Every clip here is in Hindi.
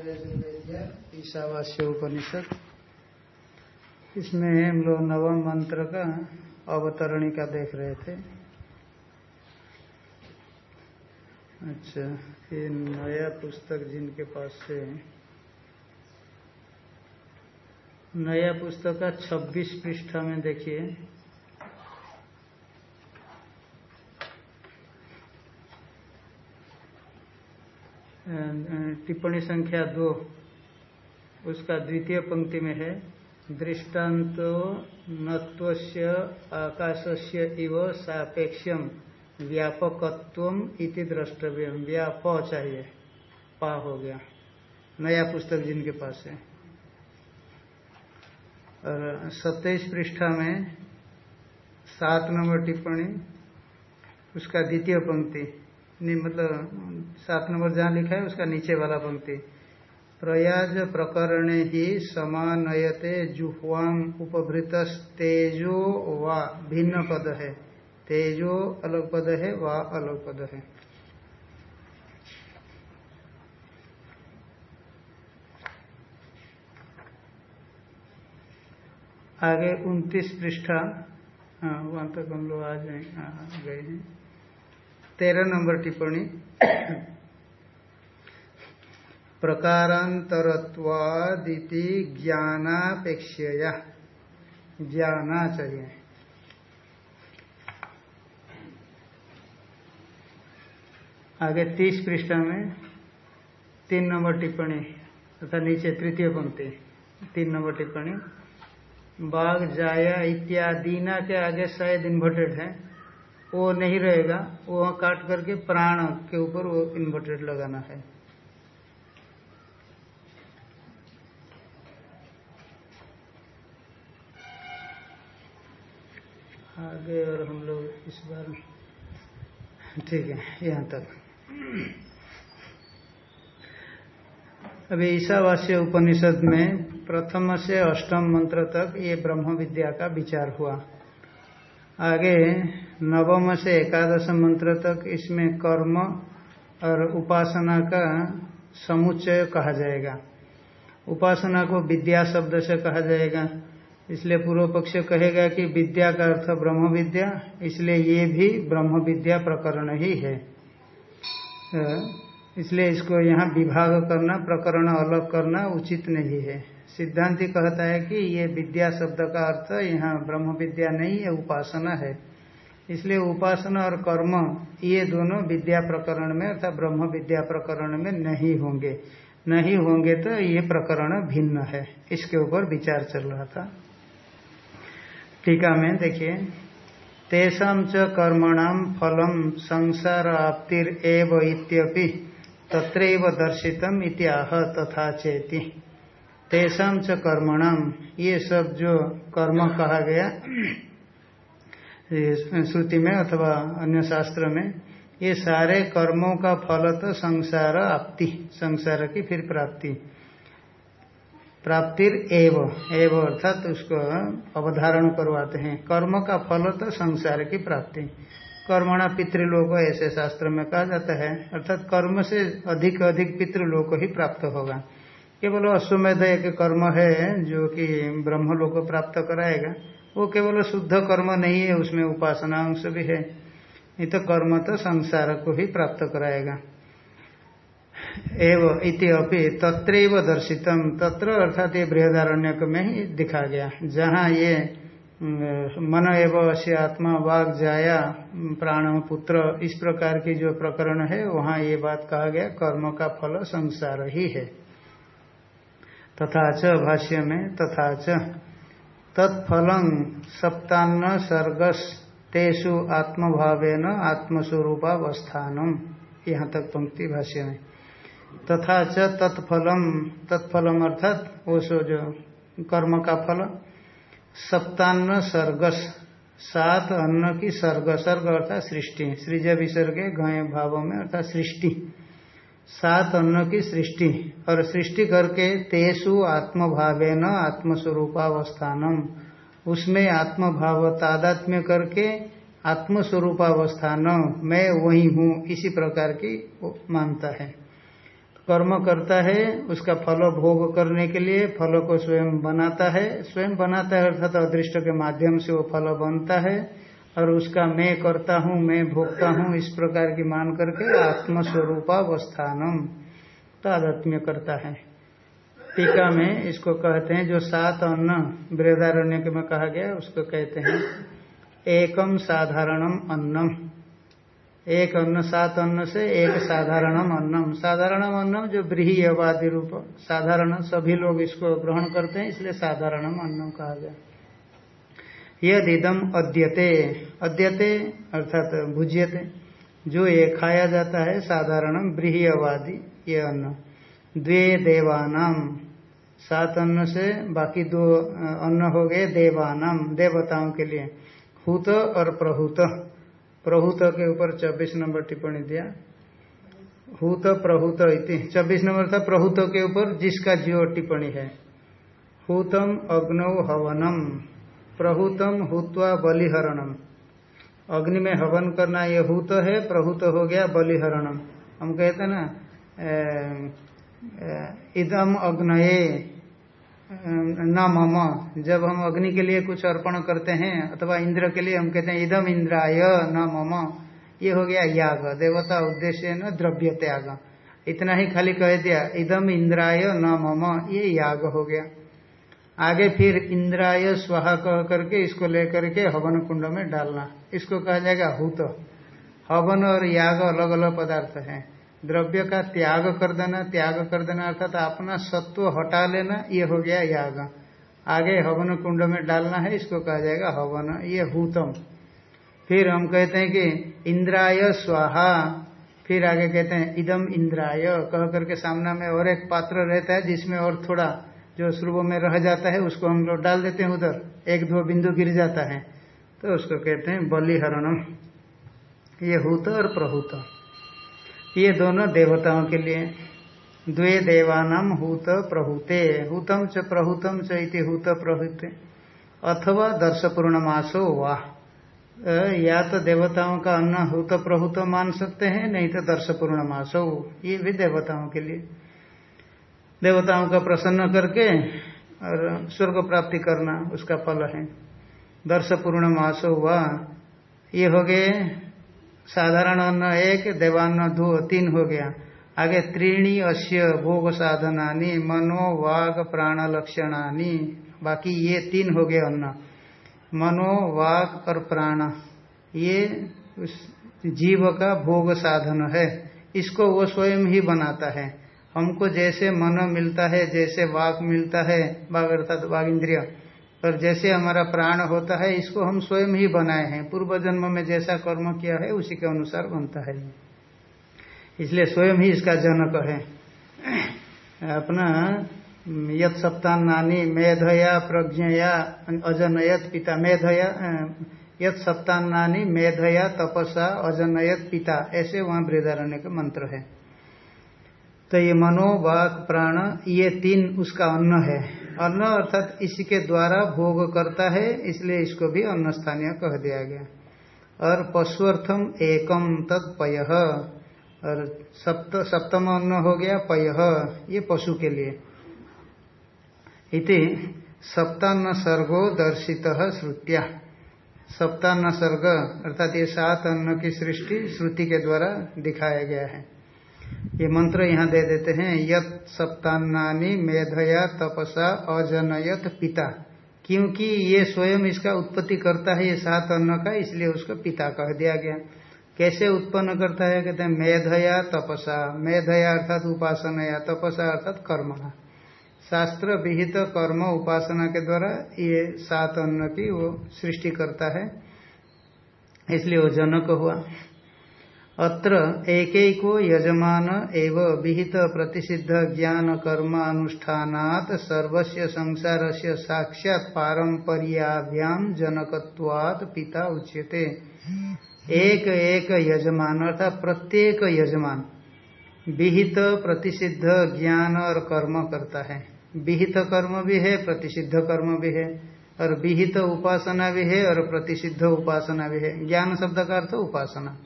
ईशावास्य उपनिषद इसमें हम लोग नवम मंत्र का अवतरणी का देख रहे थे। अच्छा ये नया पुस्तक जिनके पास से नया पुस्तक का 26 पृष्ठा में देखिए। टिप्पणी संख्या दो, उसका द्वितीय पंक्ति में है दृष्टान्तो नत्वस्य आकाशस्य इव सापेक्षम व्यापकत्व इति द्रष्टव्य व्याप चाहिए, पा हो गया, नया पुस्तक जिनके पास है। और सत्ताईस पृष्ठा में सात नंबर टिप्पणी, उसका द्वितीय पंक्ति मतलब सात नंबर जहाँ लिखा है, उसका नीचे वाला पंक्ति। प्रयाज प्रकरण ही समानयते जुह्वाम उपभृत तेजो वा भिन्न पद है। तेजो अलग पद है, वा अलग पद है। आगे उनतीस पृष्ठा हाँ वहाँ तक हम लोग आ जाए गए हैं। तेरह नंबर टिप्पणी। प्रकारांतरत्वादिति ज्ञानापेक्षया। ज्ञाना चाहिए आगे तीस पृष्ठ में तीन नंबर टिप्पणी तथा नीचे तृतीय पंक्ति। तीन नंबर टिप्पणी। बाघ जाया इत्यादि ना के आगे शायद इन्वर्टेड है। वो नहीं रहेगा, वो काट करके प्राण के ऊपर वो इन्वर्टेड लगाना है। आगे और हम लोग इस बार ठीक है, यहाँ तक। अभी ईशावास्य उपनिषद में प्रथम से अष्टम मंत्र तक ये ब्रह्म विद्या का विचार हुआ। आगे नवम से एकादश मंत्र तक इसमें कर्म और उपासना का समुच्चय कहा जाएगा। उपासना को विद्या शब्द से कहा जाएगा। इसलिए पूर्व पक्ष कहेगा कि विद्या का अर्थ ब्रह्म विद्या इसलिए ये भी ब्रह्म विद्या प्रकरण ही है। इसलिए इसको यहाँ विभाग करना, प्रकरण अलग करना उचित नहीं है। सिद्धांति कहता है कि ये विद्या शब्द का अर्थ यहाँ ब्रह्म विद्या नहीं है उपासना है। इसलिए उपासना और कर्म, ये दोनों विद्या प्रकरण में अर्थात ब्रह्म विद्या प्रकरण में नहीं होंगे। नहीं होंगे तो ये प्रकरण भिन्न है। इसके ऊपर विचार चल रहा था। टीका में देखिए तेषाम च कर्मणाम फलम संसार आपतिर एव इत्यपि तत्रैव दर्शितम इत्याह तथा चेती। तेषाम च कर्मणाम ये सब जो कर्म कहा गया श्रुति में अथवा अन्य शास्त्र में, ये सारे कर्मों का फल तो संसार आपति, संसार की फिर प्राप्ति। प्राप्तिर एव एव अर्थात तो उसको अवधारण करवाते हैं। कर्म का फल तो संसार की प्राप्ति। कर्मणा पितृलोक ऐसे शास्त्र में कहा जाता है, अर्थात कर्म से अधिक अधिक पितृलोक ही प्राप्त होगा। केवल अश्वमेध एक कर्म है जो कि ब्रह्म लोग प्राप्त कराएगा। वो केवल शुद्ध कर्म नहीं है, उसमें उपासना अंश भी है। नहीं तो कर्म तो संसार को ही प्राप्त कराएगा। एव इति अपि तत्र दर्शितम। तत्र अर्थात ये बृहदारण्य में ही दिखा गया। जहाँ ये मन एवं अश्य आत्मा वाग जाया प्राण पुत्र, इस प्रकार की जो प्रकरण है, वहाँ ये बात कहा गया, कर्म का फल संसार ही है। तथा च भाष्य में तथा च। तत्फल सप्तान्न सर्गस तेषु आत्मभावेन आत्मस्वरूपावस्थान। यहाँ तक पंक्ति भाष्य में तथा च तत्फलम तत्फलम अर्थात वो सो जो कर्म का फल, सप्तान्न सर्गस, सात अन्न की सर्ग सर्ग अर्थात सृष्टि सृज विसर्ग गय भाव में अर्थात सृष्टि। सात अन्न की सृष्टि, और सृष्टि करके तेसु आत्मभावे न आत्मस्वरूपावस्थानम। उसमें आत्मभाव तादात्म्य करके आत्मस्वरूपावस्थान मैं वही हूँ, इसी प्रकार की मानता है। कर्म करता है, उसका फल भोग करने के लिए फल को स्वयं बनाता है। स्वयं बनाता है अर्थात अदृष्ट के माध्यम से वो फल बनता है। और उसका मैं करता हूँ, मैं भोगता हूँ, इस प्रकार की मान करके आत्मस्वरूपावस्थानम तादात्म्य करता है। टीका में इसको कहते हैं, जो सात अन्न वृदारण्य में कहा गया, उसको कहते हैं, एकम साधारणम अन्नम। एक अन्न, सात अन्न से एक साधारणम अन्नम। साधारणम अन्नम जो ब्रीहवादी रूप, साधारण, सभी लोग इसको ग्रहण करते हैं, इसलिए साधारणम अन्नम कहा गया। यद इदम अद्यते। अद्यते अर्थात भुज्यते। जो ये खाया जाता है, साधारण ब्रीहवादी ये अन्न। द्वे देवानाम सात अन्न से बाकी दो अन्न हो गए देवानाम देवताओं के लिए। हूत और प्रहूत। प्रहूत के ऊपर चौबीस नंबर टिप्पणी दिया। हूत प्रहूत इति। चौबीस नंबर था प्रहूत के ऊपर, जिसका जीव टिप्पणी है। हूतम अग्नौ हवनम। प्रहूतम हुआ बलिहरणम। अग्नि में हवन करना ये हूत है, प्रहूत हो गया बलिहरणम। हम कहते ना इदम अग्नये न मम। जब हम अग्नि के लिए कुछ अर्पण करते हैं, अथवा इंद्र के लिए हम कहते हैं, इदम इंद्राय, न मम। ये हो गया याग, देवता उद्देश्य न, द्रव्य त्याग। इतना ही खाली कह दिया, इदम इंद्राय, न मम। ये याग हो गया। आगे फिर इंद्राय स्वाहा कह करके इसको लेकर के हवन कुंड में डालना। इसको कहा जाएगा हुत। हवन और याग अलग अलग पदार्थ हैं। द्रव्य का त्याग कर देना, त्याग कर देना अर्थात अपना सत्व हटा लेना, ये हो गया याग। आगे हवन कुंड में डालना है, इसको कहा जाएगा हवन, ये हूतम। फिर हम कहते हैं कि इंद्राय स्वाहा फिर आगे कहते हैं इदम इंद्राय। कह करके सामना में और एक पात्र रहता है जिसमें और थोड़ा जो श्रुव में रह जाता है, उसको हम लोग डाल देते हैं उधर। एक दो बिंदु गिर जाता है। तो उसको कहते हैं बलिहरणम। ये हूत और प्रहूत। ये दोनों देवताओं के लिए। द्वे देवानाम हूत प्रहूते। हूतम च प्रहूतम च हूत प्रहूते। अथवा दर्श पूर्णमासो वाह या तो देवताओं का अन्न हूत प्रहूत मान सकते हैं, नहीं तो दर्श पूर्णमासो ये भी देवताओं के लिए। देवताओं का प्रसन्न करके और स्वर्ग प्राप्ति करना उसका फल है। दर्श पूर्ण मास वाह ये हो गए साधारण अन्न एक, देवान्न दो, तीन हो गया। आगे त्रीणी अश्य भोग साधनानी, मनो वाग प्राण लक्षणानी। बाकी ये तीन हो गए अन्न। मनो वाग और प्राण। ये उस जीव का भोग साधन है। इसको वो स्वयं ही बनाता है। हमको जैसे मन मिलता है, जैसे वाक मिलता है बाघ अर्थात वाघ इंद्रिय और जैसे हमारा प्राण होता है, इसको हम स्वयं ही बनाए हैं। पूर्व जन्म में जैसा कर्म किया है, उसी के अनुसार बनता है। इसलिए स्वयं ही इसका जनक है। अपना यत सप्तान नानी, मेधया प्रज्ञया, अजनयत पिता, मेधया यत सप्तान नानी, मेधया तपसा, अजनयत पिता, ऐसे वहाँ वृदारण्य का मंत्र है। तो ये मनो, वाक, प्राण, ये तीन उसका अन्न है। अन्न अर्थात इसी के द्वारा भोग करता है, इसलिए इसको भी अन्न स्थानीय कह दिया गया। और पशुअर्थम एकम तद पय। और सप्त, सप्तम अन्न हो गया पय, ये पशु के लिए। इति सप्तान्न सर्गो दर्शित श्रुतिया। सप्तान्न सर्ग अर्थात ये सात अन्न की सृष्टि श्रुति के द्वारा दिखाया गया है। ये मंत्र यहाँ दे देते हैं, यत सप्तान्नानी मेधया तपसा अजनयत पिता। क्योंकि ये स्वयं इसका उत्पत्ति करता है, ये सात अन्न का, इसलिए उसको पिता कह दिया गया। कैसे उत्पन्न करता है? कहते हैं, मेधया तपसा। मेधया अर्थात उपासना या तपसा अर्थात कर्म। शास्त्र विहित कर्म उपासना के द्वारा ये सात अन्न की वो सृष्टि करता है, इसलिए वो जनक हुआ। अत्र एक यजमान एव विहित प्रतिषिद्ध ज्ञान कर्म अनुष्ठानात सर्वस्य संसार से साक्षात पारंपरियाभ्याम जनकत्वात् पिता उच्यते। एक एक यजमान, अर्थात प्रत्येक यजमान विहित प्रतिषिद्ध ज्ञान और कर्म करता है। विहित कर्म भी है प्रतिषिद्ध कर्म भी है, और विहित उपासना भी है, और प्रतिषिद्ध उपासना भी है। ज्ञान शब्द का अर्थ उपासना।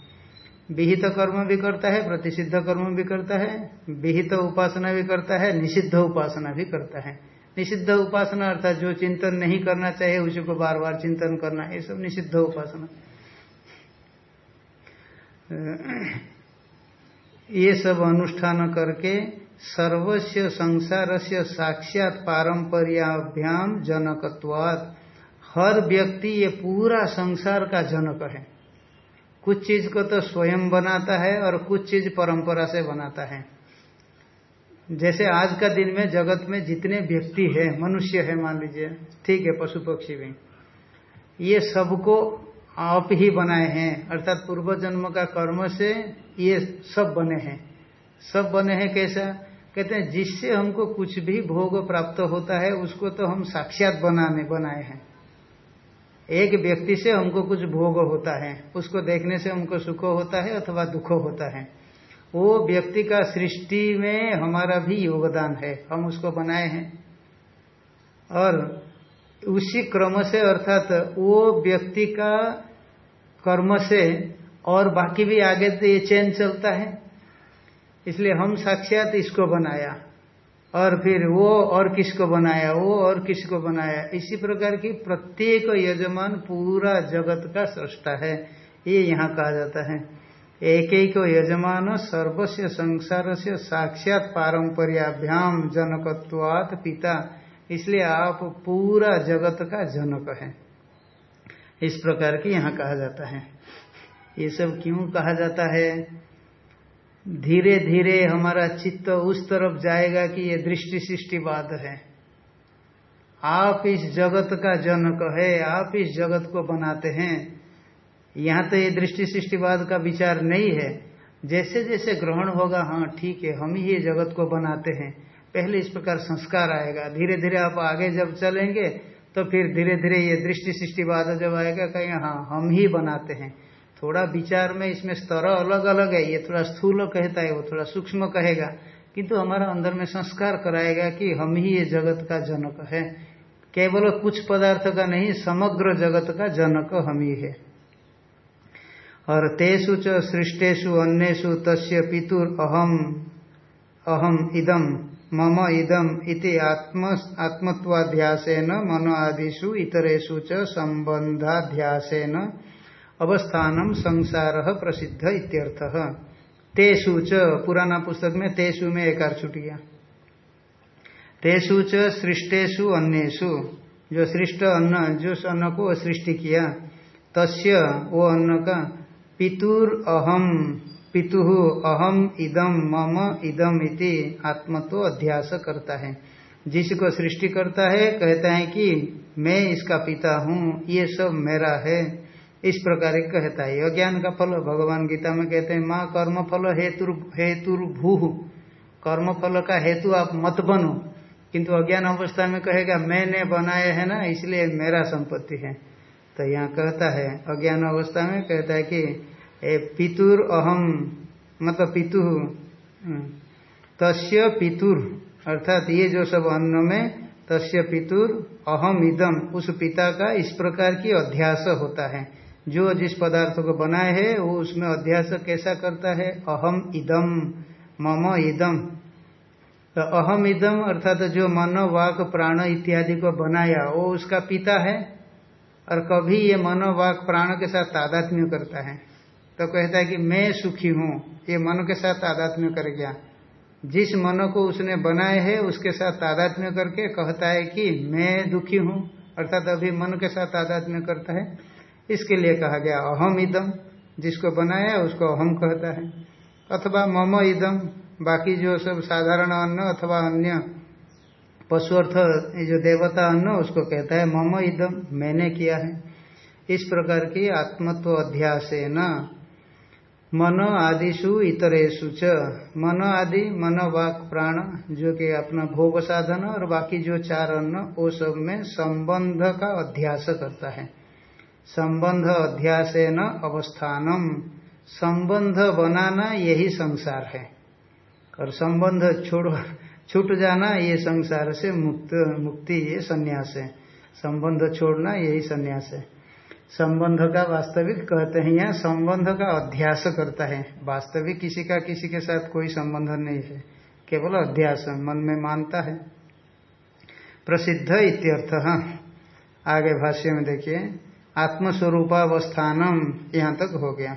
विहित कर्म भी करता है, प्रतिषिद्ध कर्म भी करता है, विहित उपासना भी करता है, निषिद्ध उपासना भी करता है। निषिद्ध उपासना अर्थात जो चिंतन नहीं करना चाहिए, उसी को बार बार चिंतन करना, ये सब निषिद्ध उपासना। ये सब अनुष्ठान करके सर्वस्व संसार से साक्षात पारंपरियाभ्याम जनकत्वात्। हर व्यक्ति ये पूरा संसार का जनक है। कुछ चीज़ को तो स्वयं बनाता है और कुछ चीज़ परंपरा से बनाता है। जैसे आज का दिन में जगत में जितने व्यक्ति है, मनुष्य है, मान लीजिए, ठीक है, पशु पक्षी भी, ये सबको आप ही बनाए हैं। अर्थात पूर्व जन्म का कर्म से ये सब बने हैं। सब बने हैं कैसा? कहते हैं, जिससे हमको कुछ भी भोग प्राप्त होता है, उसको तो हम साक्षात बनाने, बनाए हैं। एक व्यक्ति से हमको कुछ भोग होता है, उसको देखने से हमको सुख होता है अथवा दुख होता है। वो व्यक्ति का सृष्टि में हमारा भी योगदान है, हम उसको बनाए हैं। और उसी क्रम से अर्थात वो व्यक्ति का कर्म से और बाकी भी आगे ये चेन चलता है। इसलिए हम साक्षात इसको बनाया। और फिर वो और किसको बनाया, वो और किसको बनाया। इसी प्रकार की प्रत्येक यजमान पूरा जगत का सृष्टा है। ये यहाँ कहा जाता है। एक एक यजमान सर्वस्व संसार से साक्षात पारंपरियाभ्याम जनकत्वात पिता। इसलिए आप पूरा जगत का जनक है। इस प्रकार की यहाँ कहा जाता है। ये सब क्यों कहा जाता है? धीरे धीरे हमारा चित्त उस तरफ़ जाएगा कि ये दृष्टि सृष्टिवाद है। आप इस जगत का जनक है, आप इस जगत को बनाते हैं। यहाँ तो ये दृष्टि सृष्टिवाद का विचार नहीं है। जैसे जैसे ग्रहण होगा हाँ ठीक है, हम ही ये जगत को बनाते हैं। पहले इस प्रकार संस्कार आएगा। धीरे धीरे आप आगे जब चलेंगे तो फिर धीरे धीरे ये दृष्टि सृष्टिवाद जब आएगा कहीं हाँ हम ही बनाते हैं। थोड़ा विचार में इसमें स्तर अलग अलग है, ये थोड़ा स्थूल कहता है, वो थोड़ा सूक्ष्म कहेगा। किंतु हमारा अंदर में संस्कार कराएगा कि हम ही ये जगत का जनक है। केवल कुछ पदार्थ का नहीं, समग्र जगत का जनक हम ही है। और तेसु च सृष्टेशु अन्यु तस्य पितुर अहम अहम इदम, मम इदम इति आत्म, आत्मत्वाध्यासेन, मनो आदिषु इतरेशु च संबंधाध्यासेन अवस्थानम संसार प्रसिद्ध इत्यर्थ। तेसु च, पुराना पुस्तक में तेसु में एक छुट गया। तेसु च सृष्टेशु अन्यु जो सृष्ट अन्न, जो अन्न को सृष्टि किया, तस्य, वो अन्न का, पितुर अहम पितु अहम इदम मम इदम इति आत्म तो अध्यास करता है। जिसको सृष्टि करता है, कहता है कि मैं इसका पिता हूँ, ये सब मेरा है। इस प्रकार कहता है अज्ञान का फल भगवान गीता में कहते हैं माँ कर्म फल हेतु हेतु भू कर्म फल का हेतु आप मत बनो। किंतु अज्ञान अवस्था में कहेगा मैंने बनाए है ना इसलिए मेरा संपत्ति है। तो यहाँ कहता है अज्ञान अवस्था में कहता है कि पितुर अहम मतलब पितु हम्म, तस्य पितुर अर्थात ये जो सब अन्न में तस्य पितुर अहम इदम उस पिता का इस प्रकार की अध्यास होता है। जो जिस पदार्थ को बनाए है, वो उसमें अध्यास कैसा करता है? अहम इदम, मम इदम। तो अहम इदम अर्थात तो जो मन, वाक, प्राण इत्यादि को बनाया, वो उसका पिता है। और कभी ये मन, वाक, प्राण के साथ तादात्म्य करता है। तो कहता है कि मैं सुखी हूँ, ये मन के साथ तादात्म्य कर गया। जिस मन को उसने बनाए है, उसके साथ तादात्म्य करके कहता है कि मैं दुखी हूँ, अर्थात अभी मन के साथ तादात्म्य करता है। इसके लिए कहा गया, अहम इदम, जिसको बनाया उसको अहम कहता है। अथवा मम इदम, बाकी जो सब साधारण अन्न अथवा अन्य पशु अर्थ जो देवता अन्न, उसको कहता है मम इदम, मैंने किया है। इस प्रकार की आत्मत्व अध्यास न मन आदिशु इतरेशु च। मन आदि, मन, वाक, प्राण, जो कि अपना भोग साधन और बाकी जो चार अन्न, वो सब में संबंध का अध्यास करता है। संबंध अध्यास न अवस्थानम। संबंध बनाना यही संसार है। और संबंध छोड़, छूट जाना ये संसार से मुक्त, मुक्ति, ये संन्यास है। संबंध छोड़ना यही संन्यास है। संबंध का वास्तविक कहते हैं यहाँ संबंध का अध्यास करता है। वास्तविक किसी का किसी के साथ कोई संबंध नहीं है। केवल अध्यास मन में मानता है। प्रसिद्ध इत्यर्थ, आगे भाष्य में देखिए। आत्मस्वरूपावस्थानम, यहाँ तक हो गया।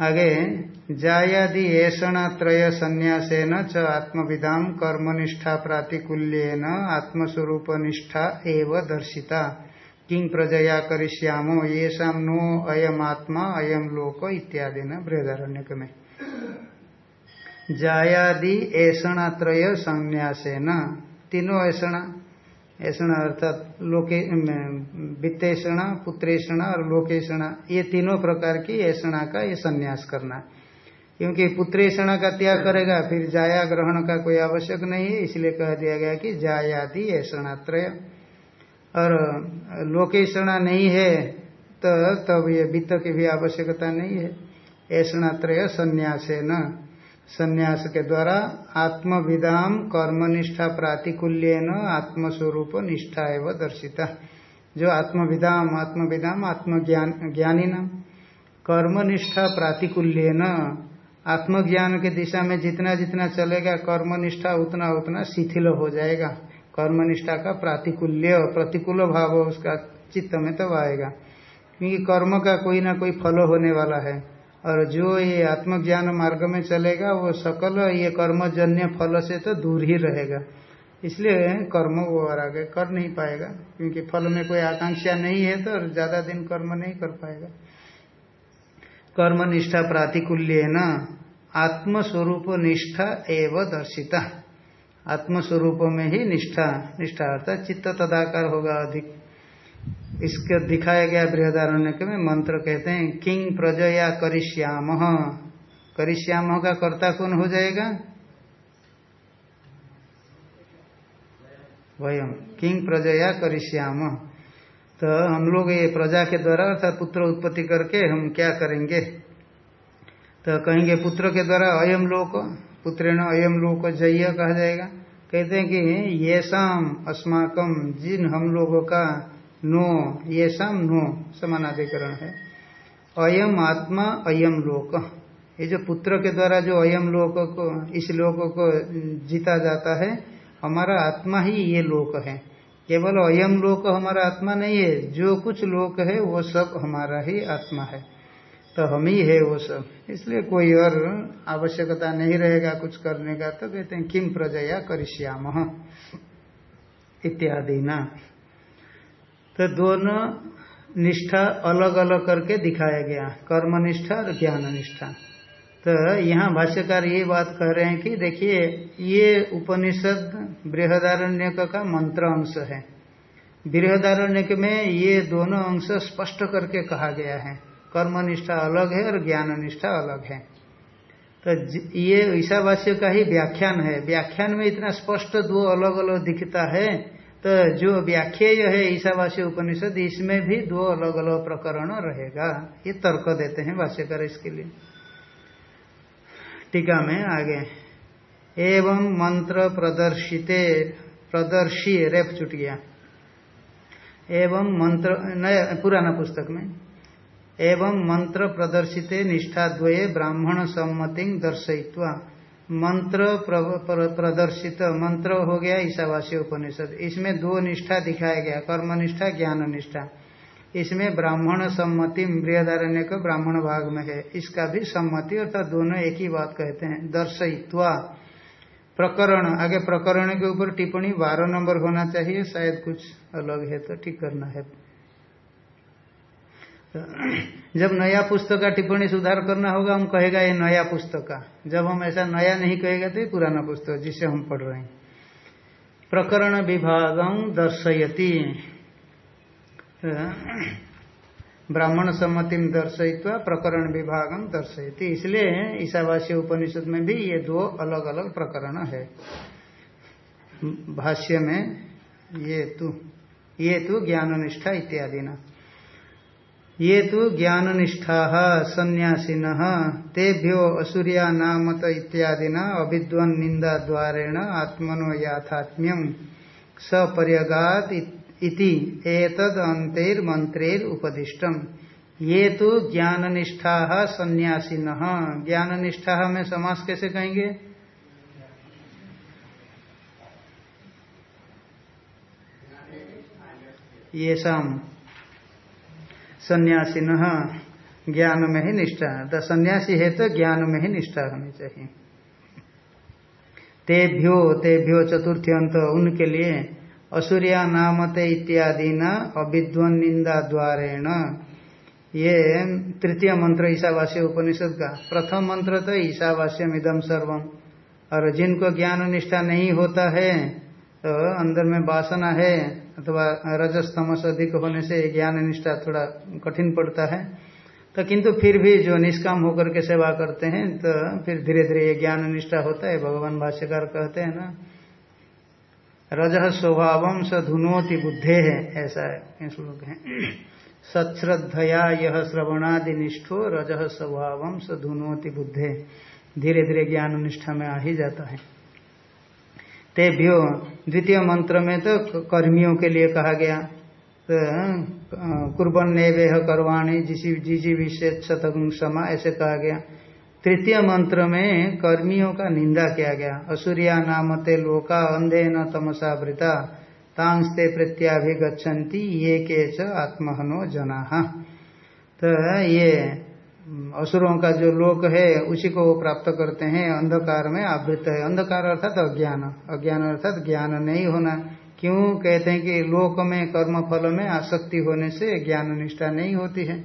आगे, जायादि ऐषणात्रय संन्यासेन च आत्मविदाम कर्मनिष्ठा प्रातिकूल्यन आत्मस्वरूप निष्ठा एव दर्शिता। किंग प्रजया करिष्यामो ये नो अयम आत्मा अयम लोक इत्यादि न बृहदारण्य में जायादि ऐषणात्रय संन्यासे न तीनों ऐषणा ऐषणा अर्थात लोके वित्तेषणा, पुत्रेषणा और लोकेषणा, ये तीनों प्रकार की ऐषणा का ये संन्यास करना। क्योंकि पुत्रेषणा का त्याग करेगा, फिर जाया ग्रहण का कोई आवश्यक नहीं है, इसलिए कह दिया गया कि जायादि ऐषणात्रय। और लोकेषणा नहीं है तो तब ये वित्त की भी आवश्यकता नहीं है। ऐषणात्रय संन्यास है न संन्यास के द्वारा आत्मविदाम कर्मनिष्ठा प्रातिकूल्य न आत्मस्वरूप निष्ठा एवं दर्शिता। जो आत्मविदाम आत्मविदाम आत्मज्ञान ज्ञानी नाम कर्मनिष्ठा प्रातिकूल्य न आत्मज्ञान के दिशा में जितना जितना चलेगा, कर्मनिष्ठा उतना उतना शिथिल हो जाएगा। कर्मनिष्ठा का प्रातिकूल्य, प्रतिकूल भाव उसका चित्त में तब तो आएगा। क्योंकि कर्म का कोई ना कोई फल होने वाला है। और जो ये आत्मज्ञान मार्ग में चलेगा, वो सकल ये कर्मजन्य फल से तो दूर ही रहेगा। इसलिए कर्म वो और आगे कर नहीं पाएगा, क्योंकि फल में कोई आकांक्षा नहीं है तो ज़्यादा दिन कर्म नहीं कर पाएगा। कर्म निष्ठा प्रातिकूल्य न? आत्मस्वरूप निष्ठा एवं दर्शिता। आत्मस्वरूप में ही निष्ठा निष्ठा अर्थात चित्त तदाकार होगा अधिक। इसके दिखाया गया बृहदारण्य में मंत्र कहते हैं किंग प्रजया करिश्याम करिश्याम का कर्ता कौन हो जाएगा? वयम। किंग प्रजया करिश्याम तो हम लोग ये प्रजा के द्वारा अर्थात पुत्र उत्पत्ति करके हम क्या करेंगे? तो कहेंगे, पुत्र के द्वारा अयम लोक पुत्र न अयम लोक जय कहा जाएगा। कहते हैं कि ये शाम अस्माकम जिन हम लोगों का नो, ये शाम नो, समानाधिकरण है। अयम आत्मा, अयम लोक। ये जो पुत्र के द्वारा जो अयम लोक को, इस लोक को जीता जाता है, हमारा आत्मा ही ये लोक है। केवल अयम लोक हमारा आत्मा नहीं है, जो कुछ लोक है, वो सब हमारा ही आत्मा है। तो हम ही है वो सब। इसलिए कोई और आवश्यकता नहीं रहेगा कुछ करने का तो कहते हैं किम प्रजया करिष्याम? इत्यादि ना। तो दोनों निष्ठा अलग अलग करके दिखाया गया कर्म निष्ठा और ज्ञान निष्ठा तो यहाँ भाष्यकार ये बात कह रहे हैं कि देखिए, ये उपनिषद बृहदारण्य का मंत्र अंश है। बृहदारण्य में ये दोनों अंश स्पष्ट करके कहा गया है। कर्म निष्ठा अलग है और ज्ञान निष्ठा अलग है। तो ये ईशावास्य का ही व्याख्यान है। व्याख्यान में इतना स्पष्ट दो अलग अलग दिखता है तो जो व्याख्येय है ईशावास्य उपनिषद, इसमें भी दो अलग अलग प्रकरण रहेगा। ये तर्क देते हैं भाष्यकर इसके लिए। टीका में आगे। एवं मंत्र प्रदर्शिते, प्रदर्शी, रेप चुट गया। एवं मंत्र, नया, पुराना पुस्तक में। एवं मंत्र प्रदर्शित, निष्ठा द्वये, ब्राह्मण सम्मति दर्शयित्वा। मंत्र प्रदर्शित मंत्र हो गया ईशावासी उपनिषद। इसमें दो निष्ठा दिखाया गया कर्म निष्ठा ज्ञान निष्ठा इसमें ब्राह्मण सम्मति, बृहदारण्य का ब्राह्मण भाग में है। इसका भी सम्मति, अर्थात दोनों एक ही बात कहते हैं, दर्शयित्वा। प्रकरण, आगे प्रकरण के ऊपर टिप्पणी, बारह नंबर होना चाहिए, शायद कुछ अलग है तो ठीक करना है। जब नया पुस्तक का टिप्पणी सुधार करना होगा, हम कहेगा ये नया पुस्तक का। जब हम ऐसा नया नहीं कहेगा तो ये पुराना पुस्तक जिसे हम पढ़ रहे हैं। प्रकरण विभाग दर्शयती। ब्राह्मण सम्मति में दर्शयित्वा प्रकरण विभाग दर्शयती। इसलिए ईशावासी उपनिषद में भी ये दो अलग अलग प्रकरण है। भाष्य में ये तु, ये तो ज्ञान निष्ठा इत्यादि ना ये तो ज्ञान निष्ठा सन्यासीन तेभ्यो असुरिया नामत इत्यादि अविद्वन निंदा द्वारेण आत्मनो याथात्म्यम सपर्यगात इति एतद अंतेर मंत्रेर उपदिष्टम। ये तो ज्ञान निष्ठा सन्यासी न ज्ञान निष्ठा में समास कैसे कहेंगे? ये शाम सन्यासी न ज्ञान में ही निष्ठा। तो सन्यासी है तो ज्ञान में ही निष्ठा होनी चाहिए। तेभ्यो तेभ्यो चतुर्थी अंत उनके लिए असुरिया नामते इत्यादि न अविद्वन निंदा द्वारेण ये तृतीय मंत्र ईशावास्य उपनिषद का। प्रथम मंत्र तो ईशावास्यम इदम सर्वम। और जिनको ज्ञान निष्ठा नहीं होता है तो अंदर में वासना है अथवा रजस तमस अधिक होने से ज्ञान निष्ठा थोड़ा कठिन पड़ता है। तो किंतु फिर भी जो निष्काम होकर के सेवा करते हैं तो फिर धीरे धीरे ये ज्ञान निष्ठा होता है, भगवान भाष्यकार कहते हैं ना, रज स्वभाव स धुनोति बुद्धे है। ऐसा है श्लोक है। सत्श्रद्धया यह श्रवणादि निष्ठो रज स्वभाव स धुनोति बुद्धे। धीरे धीरे ज्ञान निष्ठा में आ ही जाता है। तेभ्यो द्वितीय मंत्र में तो कर्मियों के लिए कहा गया। तो कुर्बन नेवेह करवाणी जिसी जिजी विशेष समा, ऐसे कहा गया। तृतीय मंत्र में कर्मियों का निंदा किया गया। असुरिया नामते लोका अंधे न तमसा वृता, तांस्ते प्रत्याभिगछन्ति ये के च आत्महनो जना। तो ये असुरों का जो लोक है, उसी को वो प्राप्त करते हैं। अंधकार में आवृत है। अंधकार अर्थात अज्ञान। अज्ञान अर्थात ज्ञान नहीं होना। क्यों? कहते हैं कि लोक में कर्म फल में आसक्ति होने से ज्ञान निष्ठा नहीं होती है।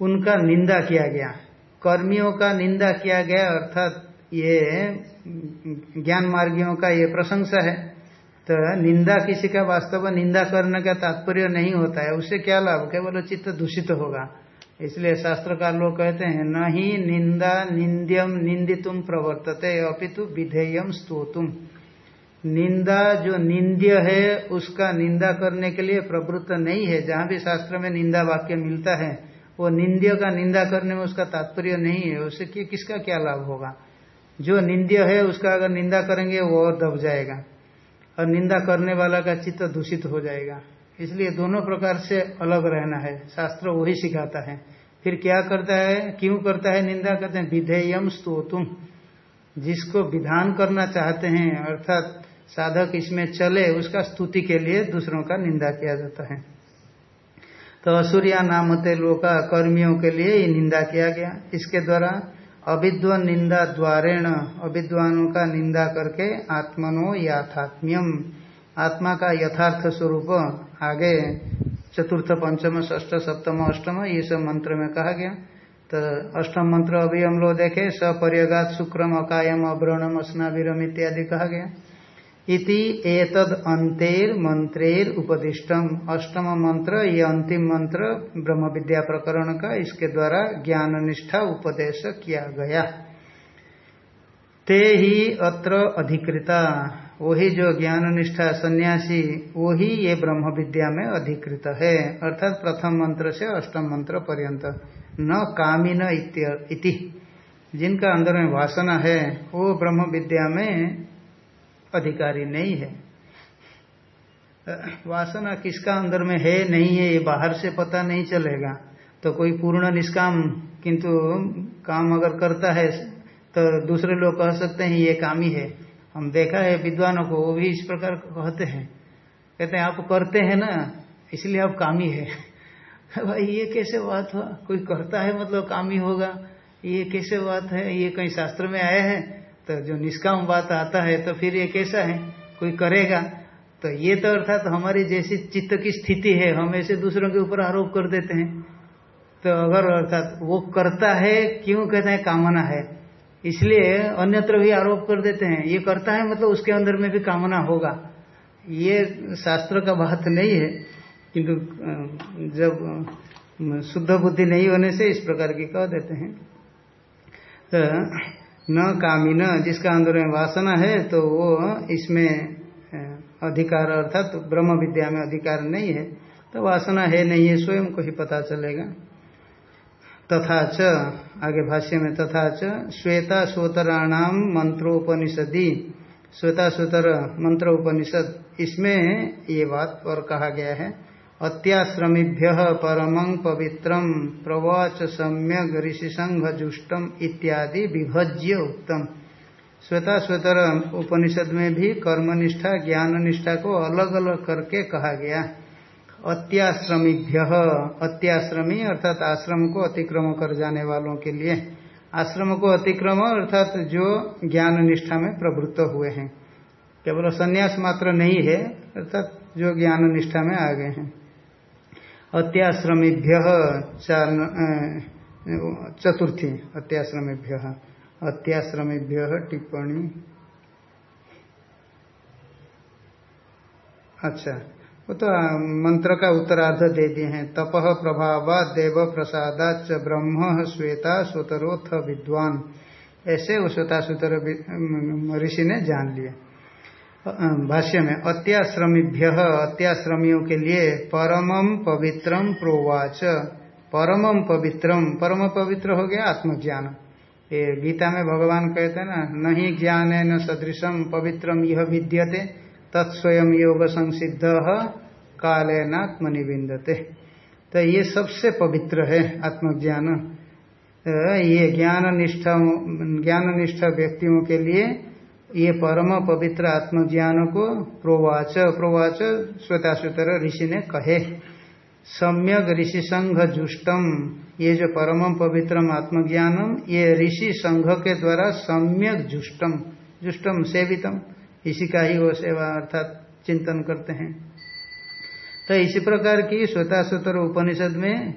उनका निंदा किया गया। कर्मियों का निंदा किया गया, अर्थात ये ज्ञान मार्गियों का ये प्रशंसा है। तो निंदा किसी का वास्तव, निंदा करने का तात्पर्य नहीं होता है। उससे क्या लाभ? केवल चित्त दूषित होगा। इसलिए शास्त्रकार लोग कहते हैं न ही निंदा निंद्यम निंदितुम प्रवर्तते अपितु विधेयम स्तोतुम निंदा जो निंद्य है, उसका निंदा करने के लिए प्रवृत्त नहीं है। जहाँ भी शास्त्र में निंदा वाक्य मिलता है, वो निंद्य का निंदा करने में उसका तात्पर्य नहीं है। उससे कि, किसका क्या लाभ होगा? जो निंद्य है, उसका अगर निंदा करेंगे, वो और दब जाएगा। और निंदा करने वाला का चित्त दूषित हो जाएगा। इसलिए दोनों प्रकार से अलग रहना है। शास्त्र वही सिखाता है। फिर क्या करता है? क्यों करता है? निंदा करते हैं। विधेयम स्तोतुम जिसको विधान करना चाहते हैं, अर्थात साधक इसमें चले, उसका स्तुति के लिए दूसरों का निंदा किया जाता है। तो असुरिया नामते लोका कर्मियों के लिए ये निंदा किया गया। इसके द्वारा अविद्वान निंदा द्वारेण, अविद्वानों का निंदा करके आत्मनो याथात्म्यम। आत्मा का यथार्थ स्वरूप आगे चतुर्थ, पंचम ष्ठ सप्तम, अष्टम, ये सब मंत्र में कहा गया। तो अष्टम मंत्र अभी हम लोग देखे, सपर्यगात शुक्रम अकायम अभ्रणम अस्नावीरम इत्यादि कहा गया। इति एतद अंतेर मंत्रेर उपदिष्टम। अष्टम मंत्र, ये अंतिम मंत्र ब्रह्म विद्या प्रकरण का, इसके द्वारा ज्ञान निष्ठा उपदेश किया गया। ते ही अत्र अधिकृता। वही जो ज्ञान निष्ठा सन्यासी, वही ये ब्रह्म विद्या में अधिकृत है। अर्थात प्रथम मंत्र से अष्टम मंत्र पर्यंत। न कामिन इति। जिनका अंदर में वासना है, वो ब्रह्म विद्या में अधिकारी नहीं है। वासना किसका अंदर में है नहीं है, ये बाहर से पता नहीं चलेगा। तो कोई पूर्ण निष्काम, किंतु काम अगर करता है तो दूसरे लोग कह सकते हैं, ये काम ही है। हम देखा है विद्वानों को, वो भी इस प्रकार कहते हैं। कहते हैं, आप करते हैं ना, इसलिए आप कामी है। भाई, ये कैसे बात हुआ? कोई करता है मतलब कामी होगा? ये कैसे बात है? ये कहीं शास्त्र में आया है? तो जो निष्काम बात आता है तो फिर ये कैसा है? कोई करेगा? तो ये तो अर्थात तो हमारी जैसी चित्त की स्थिति है, हम ऐसे दूसरों के ऊपर आरोप कर देते हैं। तो अगर अर्थात वो करता है, क्यों कहते हैं कामना है? इसलिए अन्यत्र भी आरोप कर देते हैं। ये करता है मतलब उसके अंदर में भी कामना होगा। ये शास्त्र का बात नहीं है, किंतु जब शुद्ध बुद्धि नहीं होने से इस प्रकार की कह देते हैं। तो न कामिन जिसका अंदर में वासना है तो वो इसमें अधिकार अर्थात तो ब्रह्म विद्या में अधिकार नहीं है। तो वासना है, नहीं है, स्वयं को ही पता चलेगा। तथा च, आगे भाष्य में, तथा च श्वेता सोतराणाम मंत्रोपनिषदि। श्वेता सुतर मंत्र उपनिषद इसमें ये बात और कहा गया है, अत्याश्रमीभ्य परमं पवित्रम प्रवाच सम्यक ऋषि संघ जुष्टम इत्यादि विभज्य उत्तम श्वेता श्वेतर उपनिषद में भी कर्मनिष्ठा ज्ञान निष्ठा को अलग अलग करके कहा गया अत्याश्रमीभ्य। अत्याश्रमी अर्थात आश्रम को अतिक्रम कर जाने वालों के लिए। आश्रम को अतिक्रम अर्थात जो ज्ञान निष्ठा में प्रवृत्त हुए हैं। केवल संन्यास मात्र नहीं है, अर्थात जो ज्ञान निष्ठा में आ गए हैं। अत्याश्रमीभ्य चतुर्थी, अत्याश्रमीभ्य। अत्याश्रमीभ्य टिप्पणी। अच्छा। वो तो मंत्र का उत्तरार्ध दे दिए हैं। तप प्रभाव देव प्रसादाच ब्रह्म श्वेता सुतरोथ विद्वान। ऐसे वो श्वेता सुतर ऋषि ने जान लिया भाष्य में, अत्याश्रमीभ्य, अत्याश्रमियों के लिए परमम पवित्रम प्रोवाच। परमम पवित्रम परम पवित्र हो गया आत्मज्ञान। ये गीता में भगवान कहते हैं ना, नहीं ज्ञान है न सदृशम पवित्रम यह विद्यते। तत्स्वयं योग संसिद्ध काले नात्मनिविंदते तो ये सबसे पवित्र है आत्मज्ञान। ये ज्ञान निष्ठा ज्ञान निष्ठा व्यक्तियों के लिए ये परम पवित्र आत्मज्ञान को प्रोवाच प्रोवाच श्वेताश्वेतर ऋषि ने कहे। सम्यक ऋषि संघ जुष्टम ये जो परम पवित्रम आत्मज्ञानम, ये ऋषि संघ के द्वारा सम्यक जुष्टम जुष्टम सेवितम। इसी का ही वो सेवा अर्थात चिंतन करते हैं। तो इसी प्रकार की श्वेताश्वेतर उपनिषद में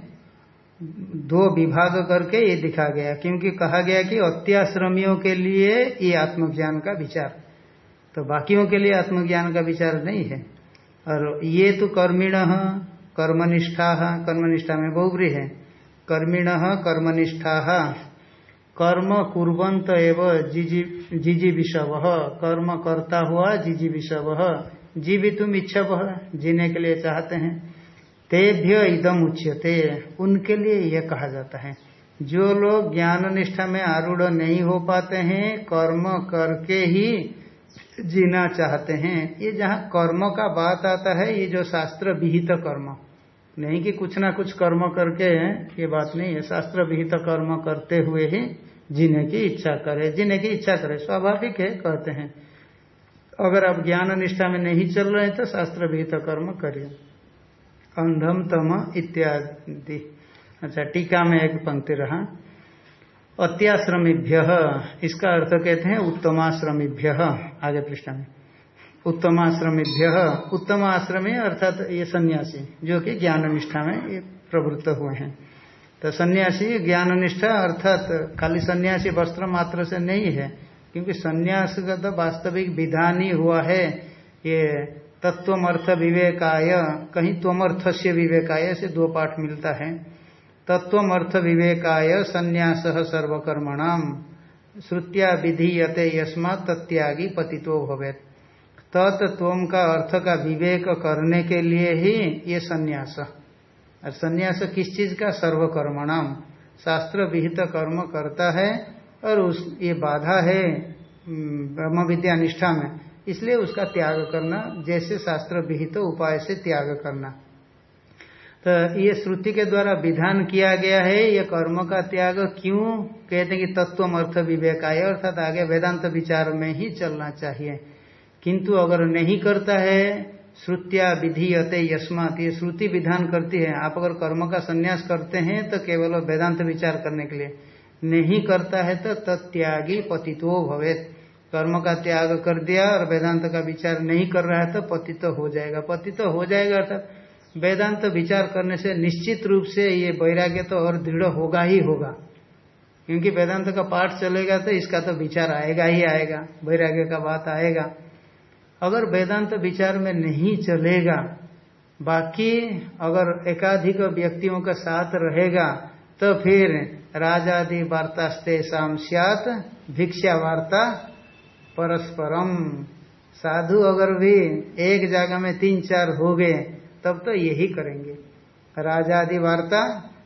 दो विभाग करके ये दिखा गया, क्योंकि कहा गया कि अत्याश्रमियों के लिए ये आत्मज्ञान का विचार तो बाकियों के लिए आत्मज्ञान का विचार नहीं है। और ये तो कर्मिण, कर्मनिष्ठा कर्मनिष्ठा में बहुब्री है। कर्मिण, कर्मनिष्ठा कर्म कुरंत एवं जिजी विषव कर्म करता हुआ जिजी विषव जीवितुम इच्छा जीने के लिए चाहते हैं। तेभ्य इदम उच्यते। उनके लिए यह कहा जाता है। जो लोग ज्ञान निष्ठा में आरूढ़ नहीं हो पाते हैं, कर्म करके ही जीना चाहते हैं। ये जहाँ कर्म का बात आता है, ये जो शास्त्र विहित कर्म। नहीं कि कुछ ना कुछ कर्म करके ये बात नहीं है। शास्त्र विहित कर्म करते हुए ही जीने की इच्छा करे जीने की इच्छा करे, स्वाभाविक है, कहते हैं। अगर आप ज्ञान निष्ठा में नहीं चल रहे तो शास्त्र विहित कर्म करिए। अंधम तम इत्यादि। अच्छा टीका में एक पंक्ति रहा। अत्याश्रमीभ्य, इसका अर्थ कहते हैं उत्तमाश्रमीभ्य। आगे पृष्ठ में। उत्तमाश्रमीभ्य उत्तम आश्रमी अर्थात ये सन्यासी, जो कि ज्ञान निष्ठा में प्रवृत्त हुए हैं। तो सन्यासी ज्ञान निष्ठा अर्थात खाली सन्यासी वस्त्र मात्र से नहीं है, क्योंकि सन्यास का तो वास्तविक विधान ही हुआ है ये तत्वमर्थ विवेकाय, कहीं त्वमर्थ से विवेकाय से दो पाठ मिलता है। तत्वमर्थ विवेकाय संन्यास सर्वकर्मणाम, श्रुत्या विधीयते यस्मा तत्यागी पतितो भवेत। तत्व का अर्थ का विवेक करने के लिए ही ये संन्यास। और संन्यास किस चीज़ का? सर्वकर्मणाम। शास्त्र विहित कर्म करता है और उस, ये बाधा है ब्रह्म विद्या निष्ठा में। इसलिए उसका त्याग करना, जैसे शास्त्र विहित उपाय से त्याग करना। तो ये श्रुति के द्वारा विधान किया गया है, ये कर्म का त्याग क्यों? कहते हैं कि तत्व अर्थ विवेक आय अर्थात आगे वेदांत विचार में ही चलना चाहिए। किंतु अगर नहीं करता है श्रुतिया विधि अत यस्मात ये श्रुति विधान करती है। आप अगर कर्म का संन्यास करते हैं तो केवल वेदांत विचार करने के लिए। नहीं करता है तो तत्यागी पतित्व भवेत। कर्म का त्याग कर दिया और वेदांत का विचार नहीं कर रहा है तो पतित तो हो जाएगा। पतित तो हो जाएगा, अर्थात वेदांत विचार करने से निश्चित रूप से ये वैराग्य तो और दृढ़ होगा ही होगा। क्योंकि वेदांत का पाठ चलेगा तो इसका तो विचार आएगा ही आएगा। वैराग्य का बात आएगा। अगर वेदांत विचार में नहीं चलेगा, बाकी अगर एकाधिक व्यक्तियों का साथ रहेगा तो फिर राजादि वार्ता शाम सियात, भिक्षा वार्ता परस्परम। साधु अगर भी एक जगह में तीन चार हो गए, तब तो यही करेंगे। राजा आदि वार्ता,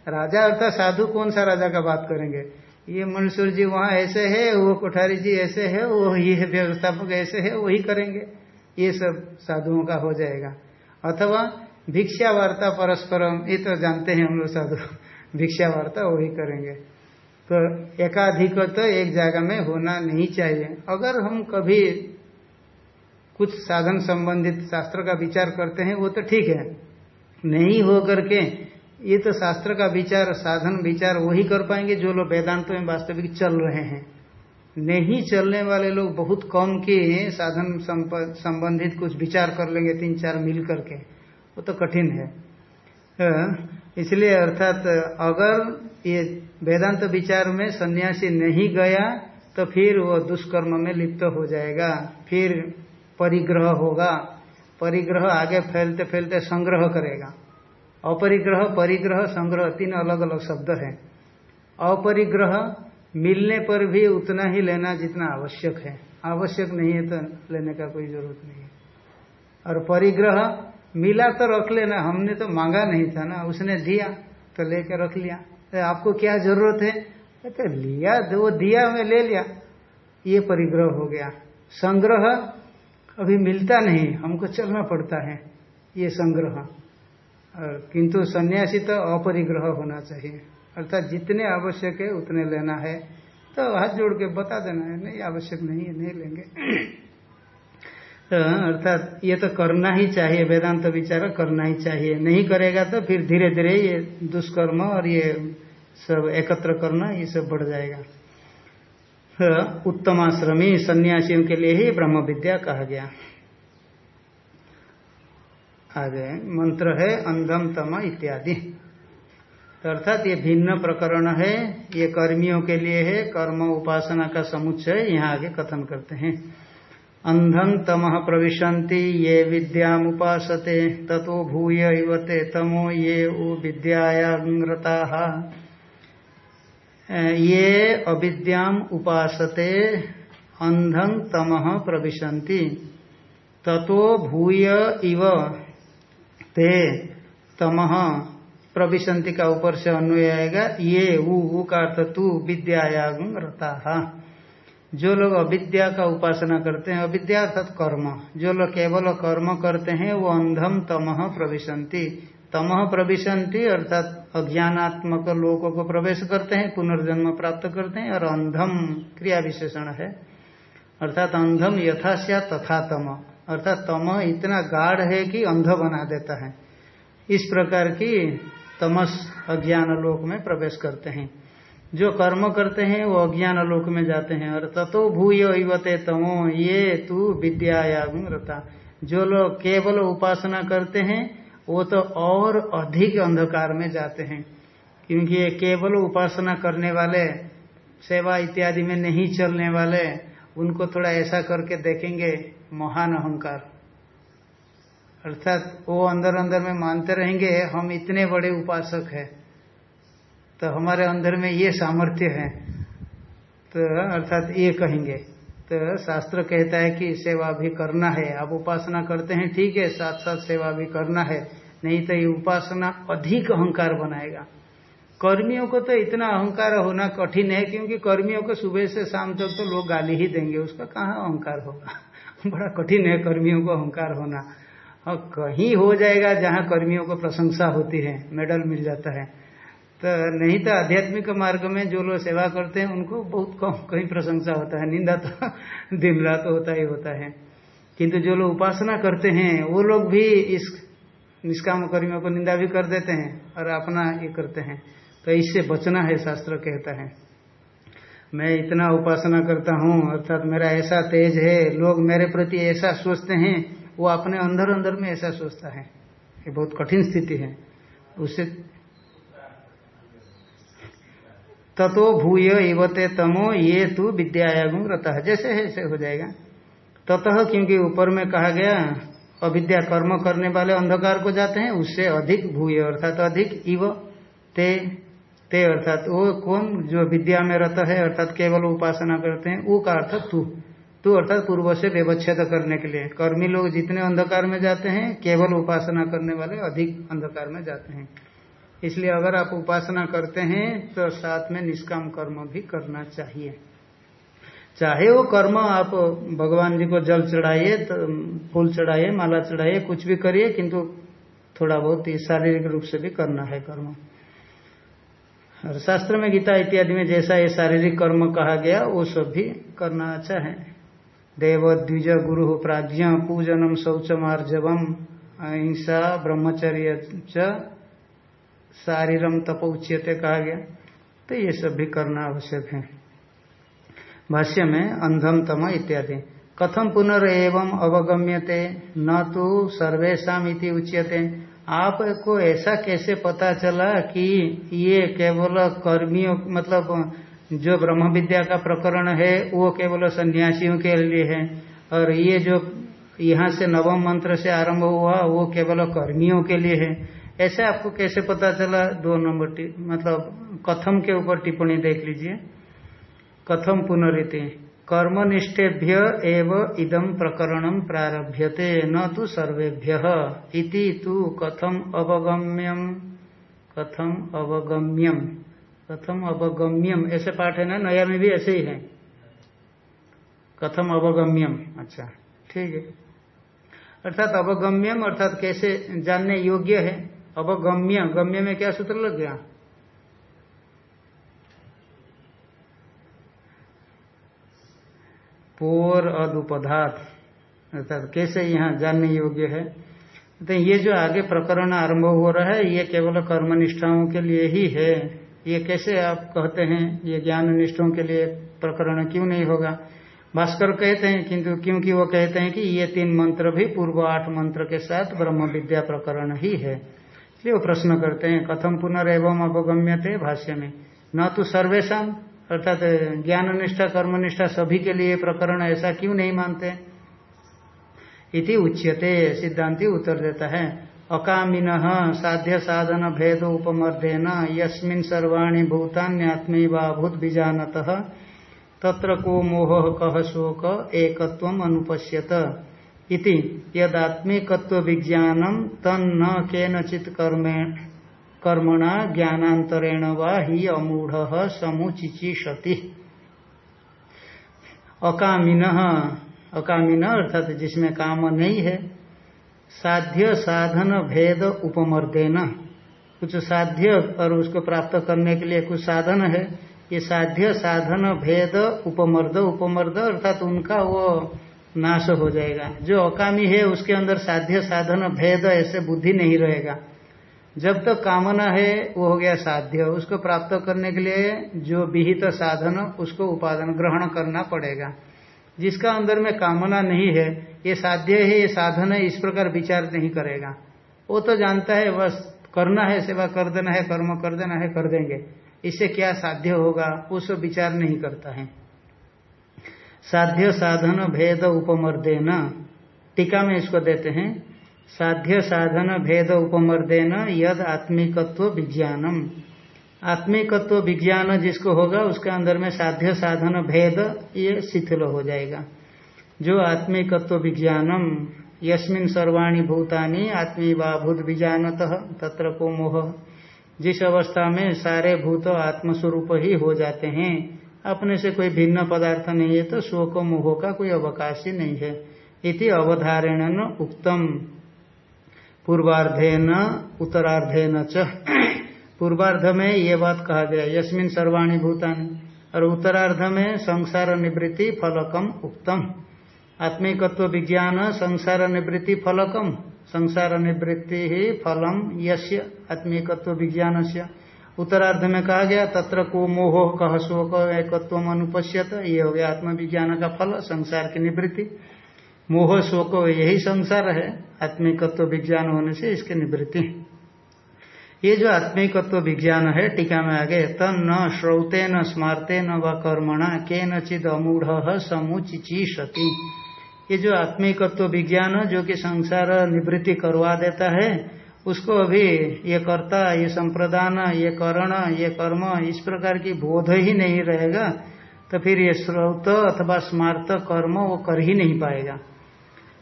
राजा अर्थात साधु, कौन सा राजा का बात करेंगे? ये मनुष्य जी वहाँ ऐसे है, वो कोठारी जी ऐसे है, वो ये व्यवस्थापक ऐसे है, वही करेंगे। ये सब साधुओं का हो जाएगा। अथवा भिक्षा वार्ता परस्परम, ये तो जानते हैं हम लोग साधु भिक्षा वार्ता वही करेंगे। तो एकाधिक तो एक जगह में होना नहीं चाहिए। अगर हम कभी कुछ साधन संबंधित शास्त्र का विचार करते हैं, वो तो ठीक है। नहीं हो करके ये तो शास्त्र का विचार, साधन विचार वही कर पाएँगे जो लोग वेदांत में वास्तविक चल रहे हैं। नहीं चलने वाले लोग बहुत कम के साधन संबंधित कुछ विचार कर लेंगे तीन चार मिल करके। वो तो कठिन है। इसलिए अर्थात अगर ये वेदांत विचार में सन्यासी नहीं गया तो फिर वो दुष्कर्म में लिप्त हो जाएगा। फिर परिग्रह होगा। परिग्रह आगे फैलते फैलते संग्रह करेगा। अपरिग्रह, परिग्रह, संग्रह तीन अलग अलग शब्द हैं। अपरिग्रह मिलने पर भी उतना ही लेना जितना आवश्यक है। आवश्यक नहीं है तो लेने का कोई ज़रूरत नहीं है। और परिग्रह, मिला तो रख लेना, हमने तो मांगा नहीं था ना, उसने दिया तो लेकर रख लिया। तो आपको क्या ज़रूरत है? तो लिया वो दिया मैं ले लिया। ये परिग्रह हो गया। संग्रह, अभी मिलता नहीं, हमको चलना पड़ता है, ये संग्रह। किंतु सन्यासी तो अपरिग्रह होना चाहिए। अर्थात जितने आवश्यक है, उतने लेना है। तो हाथ जोड़ के बता देना है, नहीं, आवश्यक नहीं है, नहीं लेंगे। तो अर्थात ये तो करना ही चाहिए, वेदांत तो विचार करना ही चाहिए। नहीं करेगा तो फिर धीरे धीरे ये दुष्कर्म और ये सब एकत्र करना, ये सब बढ़ जाएगा। तो उत्तमाश्रमी सन्यासियों के लिए ही ब्रह्म विद्या कहा गया। आगे, मंत्र है, अंधम तम इत्यादि। अर्थात ये भिन्न प्रकरण है, ये कर्मियों के लिए है, कर्म उपासना का समुच्चय यहाँ आगे कथन करते हैं। अंधम तम प्रविशंति ये विद्यामुपासते ततो भूय इवते तमो ये उ विद्यायाता ये अविद्याम उपासते, अंधं तमह प्रविशन्ति, ततो भूय इव ते तमह प्रविशंति का ऊपर से अन्वय आएगा, ये ऊ का अर्थ तू विद्यायागम रता जो लोग अविद्या का उपासना करते हैं, अविद्या अर्थात कर्म। जो लोग केवल कर्म करते हैं, वो अंधम तमह प्रविशंति तमह प्रविशंति अर्थात अज्ञानात्मक लोगों को प्रवेश करते हैं, पुनर्जन्म प्राप्त करते हैं, और अंधम क्रिया विशेषण है। अर्थात अंधम यथाश्या तथा तम। अर्थात तम इतना गाढ़ है कि अंध बना देता है। इस प्रकार की तमस अज्ञान लोक में प्रवेश करते हैं। जो कर्म करते हैं, वो अज्ञान लोक में जाते हैं और ततो भूय इवते तमो, ये तू विद्यायागुण जो लोग केवल उपासना करते हैं, वो तो और अधिक अंधकार में जाते हैं। क्योंकि ये केवल उपासना करने वाले, सेवा इत्यादि में नहीं चलने वाले, उनको थोड़ा ऐसा करके देखेंगे, महान अहंकार। अर्थात वो अंदर अंदर में मानते रहेंगे, हम इतने बड़े उपासक हैं। तो हमारे अंदर में ये सामर्थ्य है। तो अर्थात ये कहेंगे। तो शास्त्र कहता है कि सेवा भी करना है। आप उपासना करते हैं, ठीक है साथ साथ सेवा भी करना है। नहीं तो ये उपासना अधिक अहंकार बनाएगा। कर्मियों को तो इतना अहंकार होना कठिन है, क्योंकि कर्मियों को सुबह से शाम तक तो लोग गाली ही देंगे। उसका कहाँ अहंकार होगा? बड़ा कठिन है कर्मियों को अहंकार होना। और कहीं हो जाएगा जहाँ कर्मियों को प्रशंसा होती है, मेडल मिल जाता है। तो नहीं तो आध्यात्मिक मार्ग में जो लोग सेवा करते हैं, उनको बहुत कम, कहीं प्रशंसा होता है। निंदा तो दिन रात होता ही होता है। किंतु जो लोग उपासना करते हैं, वो लोग भी इस निष्काम कर्मियों को निंदा भी कर देते हैं और अपना ये करते हैं। तो इससे बचना है, शास्त्र कहता है। मैं इतना उपासना करता हूँ, अर्थात मेरा ऐसा तेज है, लोग मेरे प्रति ऐसा सोचते हैं वो अपने अंदर अंदर में ऐसा सोचता है ये बहुत कठिन स्थिति है। उससे ततो भूय इवते तमो, ये तू विद्यायागुण रहता जैसे है, ऐसे हो जाएगा। ततः क्योंकि ऊपर में कहा गया, अविद्या कर्म करने वाले अंधकार को जाते हैं, उससे अधिक भूय, अर्थात अधिक इव ते ते अर्थात वो कौन जो विद्या में रहता है, अर्थात केवल उपासना करते हैं, वो का अर्थ तू। तू अर्थात पूर्व से व्यवच्छेद करने के लिए। कर्मी लोग जितने अंधकार में जाते हैं, केवल उपासना करने वाले अधिक अंधकार में जाते हैं। इसलिए अगर आप उपासना करते हैं तो साथ में निष्काम कर्म भी करना चाहिए। चाहे वो कर्म आप भगवान जी को जल चढ़ाइए तो फूल चढ़ाइए, माला चढ़ाइए, कुछ भी करिए, किंतु थोड़ा बहुत शारीरिक रूप से भी करना है कर्म। और शास्त्र में गीता इत्यादि में जैसा ये शारीरिक कर्म कहा गया, वो सब भी करना अच्छा है। देव द्विज गुरु प्राज्ञ पूजनम शौचम आर्जवम अहिंसा ब्रह्मचर्य शारीरम तप उच्यते कहा गया तो ये सब भी करना आवश्यक है। भाष्य में अंधम तम इत्यादि। कथम पुनर्वम अवगम्यते? न तो सर्वेशा उच्यते। आपको ऐसा कैसे पता चला कि ये केवल कर्मियों मतलब जो ब्रह्म विद्या का प्रकरण है, वो केवल सन्यासियों के लिए है। और ये जो यहाँ से नवम मंत्र से आरंभ हुआ, वो केवल कर्मियों के लिए है। ऐसे आपको कैसे पता चला? दो नंबर मतलब कथम के ऊपर टिप्पणी देख लीजिए। कथम पुनरिति, कर्मनिष्ठेभ्य एव इदम प्रकरण प्रारभ्यते, न तो सर्वेभ्य तु कथम अवगम्यम। कथम अवगम्यम। कथम अवगम्यम। ऐसे पाठ है ना? नया में भी ऐसे ही है। कथम अवगम्यम। अच्छा ठीक है। अर्थात अवगम्यम, अर्थात कैसे जानने योग्य है? अवगम्य। गम्य में क्या सूत्र लग गया? पोर अदुपदार्थ अर्थात कैसे यहाँ जानने योग्य है? तो ये जो आगे प्रकरण आरंभ हो रहा है, ये केवल कर्मनिष्ठाओं के लिए ही है। ये कैसे आप कहते हैं, ये ज्ञान निष्ठों के लिए प्रकरण क्यों नहीं होगा? भास्कर कहते हैं, किंतु क्योंकि वो कहते हैं कि ये तीन मंत्र भी पूर्व आठ मंत्र के साथ ब्रह्म विद्या प्रकरण ही है। इसलिए वो प्रश्न करते हैं, कथम पुनर्वम अवगम्य थे भाष्य में न तो सर्वेशा अर्थात ज्ञान निष्ठा कर्मनिष्ठा सभी के लिए प्रकरण ऐसा क्यों नहीं मानते? इति उच्यते, सिद्धांति उत्तर देता है। अकामिन साध्य साधन भेद उपमर्देन, यस्मिन सर्वाणी भूतान्यात्मीवाभूत बीजानत तत्र को मोह कह शोक एकत्व अनुपश्यत। इति यदात्मिकत्व विज्ञानम तन्न केनचित कर्मेण कर्मणा ज्ञानांतरेण वा ही अमूढ़ समुचिचिषति। अकामिन अकामिन अर्थात जिसमें काम नहीं है साध्य साधन भेद उपमर्देन। कुछ साध्य और उसको प्राप्त करने के लिए कुछ साधन है। ये साध्य साधन भेद उपमर्द उपमर्द अर्थात उनका वो नाश हो जाएगा। जो अकामी है, उसके अंदर साध्य साधन भेद ऐसे बुद्धि नहीं रहेगा। जब तक तो कामना है, वो हो गया साध्य। उसको प्राप्त करने के लिए जो विहित तो साधन, उसको उपादान ग्रहण करना पड़ेगा। जिसका अंदर में कामना नहीं है ये साध्य है, ये साधन है, इस प्रकार विचार नहीं करेगा। वो तो जानता है, बस करना है, सेवा कर देना है, कर्म कर देना है, कर देंगे। इससे क्या साध्य होगा उस विचार नहीं करता है। साध्य साधन भेद उपमर्देन। टीका में इसको देते हैं। साध्य साधन भेद उपमर्देन यद आत्मिकत्व विज्ञानम। आत्मिकत्व विज्ञान जिसको होगा, उसके अंदर में साध्य साधन भेद ये शिथिल हो जाएगा। जो आत्मिकत्व विज्ञानम यस्मिन सर्वाणी भूतानी आत्मीवाभूत विजानत तत्र को मोह जिस अवस्था में सारे भूत आत्मस्वरूप ही हो जाते हैं, अपने से कोई भिन्न पदार्थ नहीं है तो शोक मोह का कोई अवकाश ही नहीं है। इति अवधारण उक्तम। पूर्वार्धे न उत्तरार्धे न च। पूर्वार्ध में ये बात कहा गया, यस्मिन सर्वाणी भूतान। और उत्तरार्ध में संसार निवृत्ति फलकम उक्तम। आत्मिकत्व विज्ञान संसार निवृत्ति फलकम। संसार निवृत्ति ही फलम यश्य आत्मिकत्व विज्ञान से उत्तरार्ध में कहा गया, तत्र को मोह कह शोक एकत्व अनुपश्यत, ये हो गया आत्मविज्ञान का फल, संसार की निवृत्ति। मोह शोक यही संसार है, आत्मिकत्व विज्ञान होने से इसके निवृत्ति। ये जो आत्मिकत्व विज्ञान है, टीका में आगे तन न श्रौते न स्मारते न व कर्मणा के नचिद अमूढ़ समुचिचीषति। ये जो आत्मिकत्व विज्ञान जो कि संसार निवृत्ति करवा देता है, उसको अभी ये कर्ता, ये संप्रदान, ये करण, ये कर्म, इस प्रकार की बोध ही नहीं रहेगा तो फिर ये स्रोत अथवा स्मार्त कर्म वो कर ही नहीं पाएगा।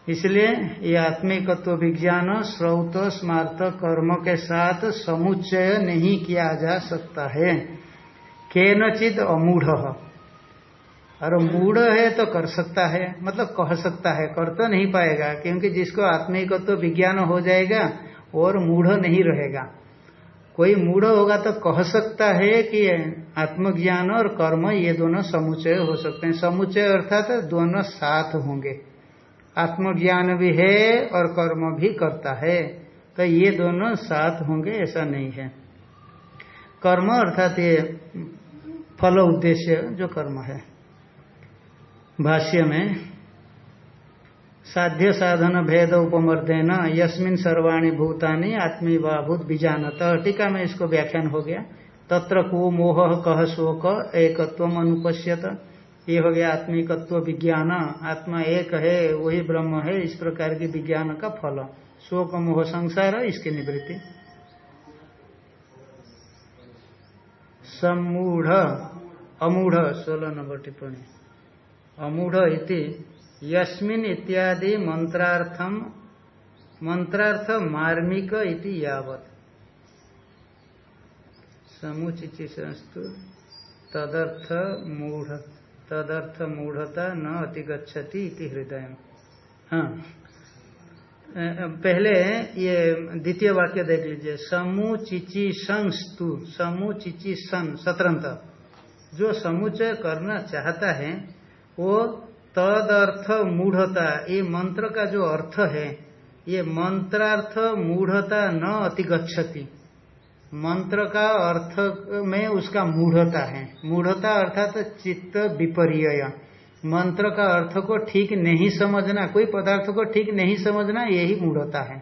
इसलिए ये आत्मिकत्व विज्ञान स्रोत स्मार्त कर्म के साथ समुच्चय नहीं किया जा सकता है। केनचित अमूढ़। और मूढ़ है तो कर सकता है मतलब कह सकता है, कर तो नहीं पाएगा, क्योंकि जिसको आत्मिकत्व विज्ञान हो जाएगा और मूढ़ नहीं रहेगा। कोई मूढ़ होगा तो कह सकता है कि आत्मज्ञान और कर्म ये दोनों समुचय हो सकते हैं। समुचय अर्थात दोनों साथ होंगे। आत्मज्ञान भी है और कर्म भी करता है तो ये दोनों साथ होंगे, ऐसा नहीं है। कर्म अर्थात ये फल उद्देश्य जो कर्म है। भाष्य में, साध्य साधन भेद उपमर्देन, यस्मिन सर्वाणी भूतानि भूत बीजानत टीका में इसको व्याख्यान हो गया। तत्र को मोह कह शोक एकत्व अनुपश्यत। ये हो गया आत्मिकत्व विज्ञान। आत्मा एक है, वही ब्रह्म है, इस प्रकार की विज्ञान का फल। शोक, मोह, संसार, इसकी निवृत्ति। समूढ़ अमूढ़ सोलह नंबर टिप्पणी। अमूढ़ इति। यस्मिन इत्यादि मंत्रार्थम मंत्रार्थ मार्मिक इति यावत। समुचितु तदर्थ मूढ़ तदर्थ मूढ़ता न अतिगछति इति हृदय हाँ। पहले ये द्वितीय वाक्य देख लीजिए। समुचिची संस्तु समुचिची सन सतरंत। जो समुचय करना चाहता है वो तदर्थ मूढ़ता, ये मंत्र का जो अर्थ है, ये मंत्रार्थ मूढ़ता न अतिगछति मंत्र का अर्थ में उसका मूढ़ता है। मूढ़ता अर्थात तो चित्त विपर्य मंत्र का अर्थ को ठीक नहीं समझना, कोई पदार्थ को ठीक नहीं समझना, यही मूढ़ता है।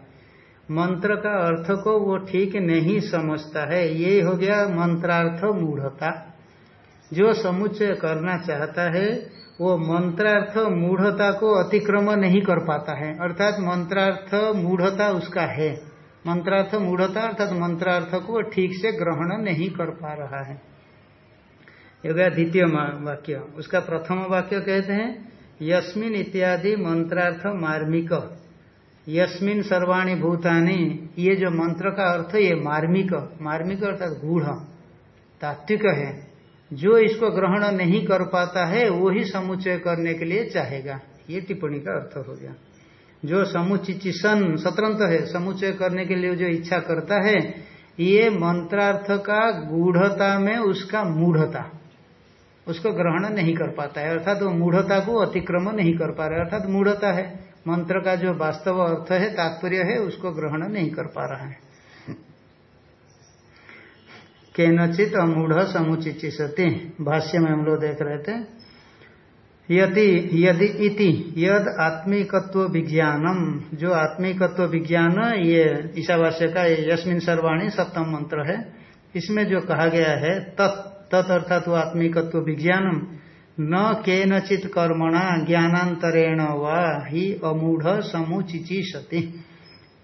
मंत्र का अर्थ को वो ठीक नहीं समझता है, ये हो गया मंत्रार्थ मूढ़ता। जो समुच्चय करना चाहता है वो मंत्रार्थ मूढ़ता को अतिक्रम नहीं कर पाता है। अर्थात मंत्रार्थ मूढ़ता उसका है। मंत्रार्थ मूढ़ता, अर्थात मंत्रार्थ को ठीक से ग्रहण नहीं कर पा रहा है। ये गया द्वितीय वाक्य। उसका प्रथम वाक्य कहते हैं, यस्मिन इत्यादि मंत्रार्थ मार्मिक। यस्मिन सर्वाणी भूतानी, ये जो मंत्र का अर्थ, ये मार्मिक। मार्मिक अर्थात गूढ़, तात्विक है। जो इसको ग्रहण नहीं कर पाता है, वो ही समुच्चय करने के लिए चाहेगा। ये टिप्पणी का अर्थ हो गया। जो समुचिचिशन स्वतंत्र है, समुच्चय करने के लिए जो इच्छा करता है, ये मंत्रार्थ का गूढ़ता में उसका मूढ़ता। उसको ग्रहण नहीं कर पाता है, अर्थात वो मूढ़ता को अतिक्रम नहीं कर पा रहा है, अर्थात मूढ़ता है। मंत्र का जो वास्तव अर्थ है, तात्पर्य है, उसको ग्रहण नहीं कर पा रहा है। केनचित अमूढ़ समुचित सती भाष्य में हम लोग देख रहे थे। यदि यदि इति, यद आत्मिकत्व विज्ञानम जो आत्मिकत्व विज्ञान ये ईशावास्य का यस्मिन सर्वाणी सप्तम मंत्र है, इसमें जो कहा गया है, तत् अर्थात वो आत्मिकत्व विज्ञानम न केनचित कर्मणा ज्ञानांतरेण वा ही अमूढ़ समुचिची सती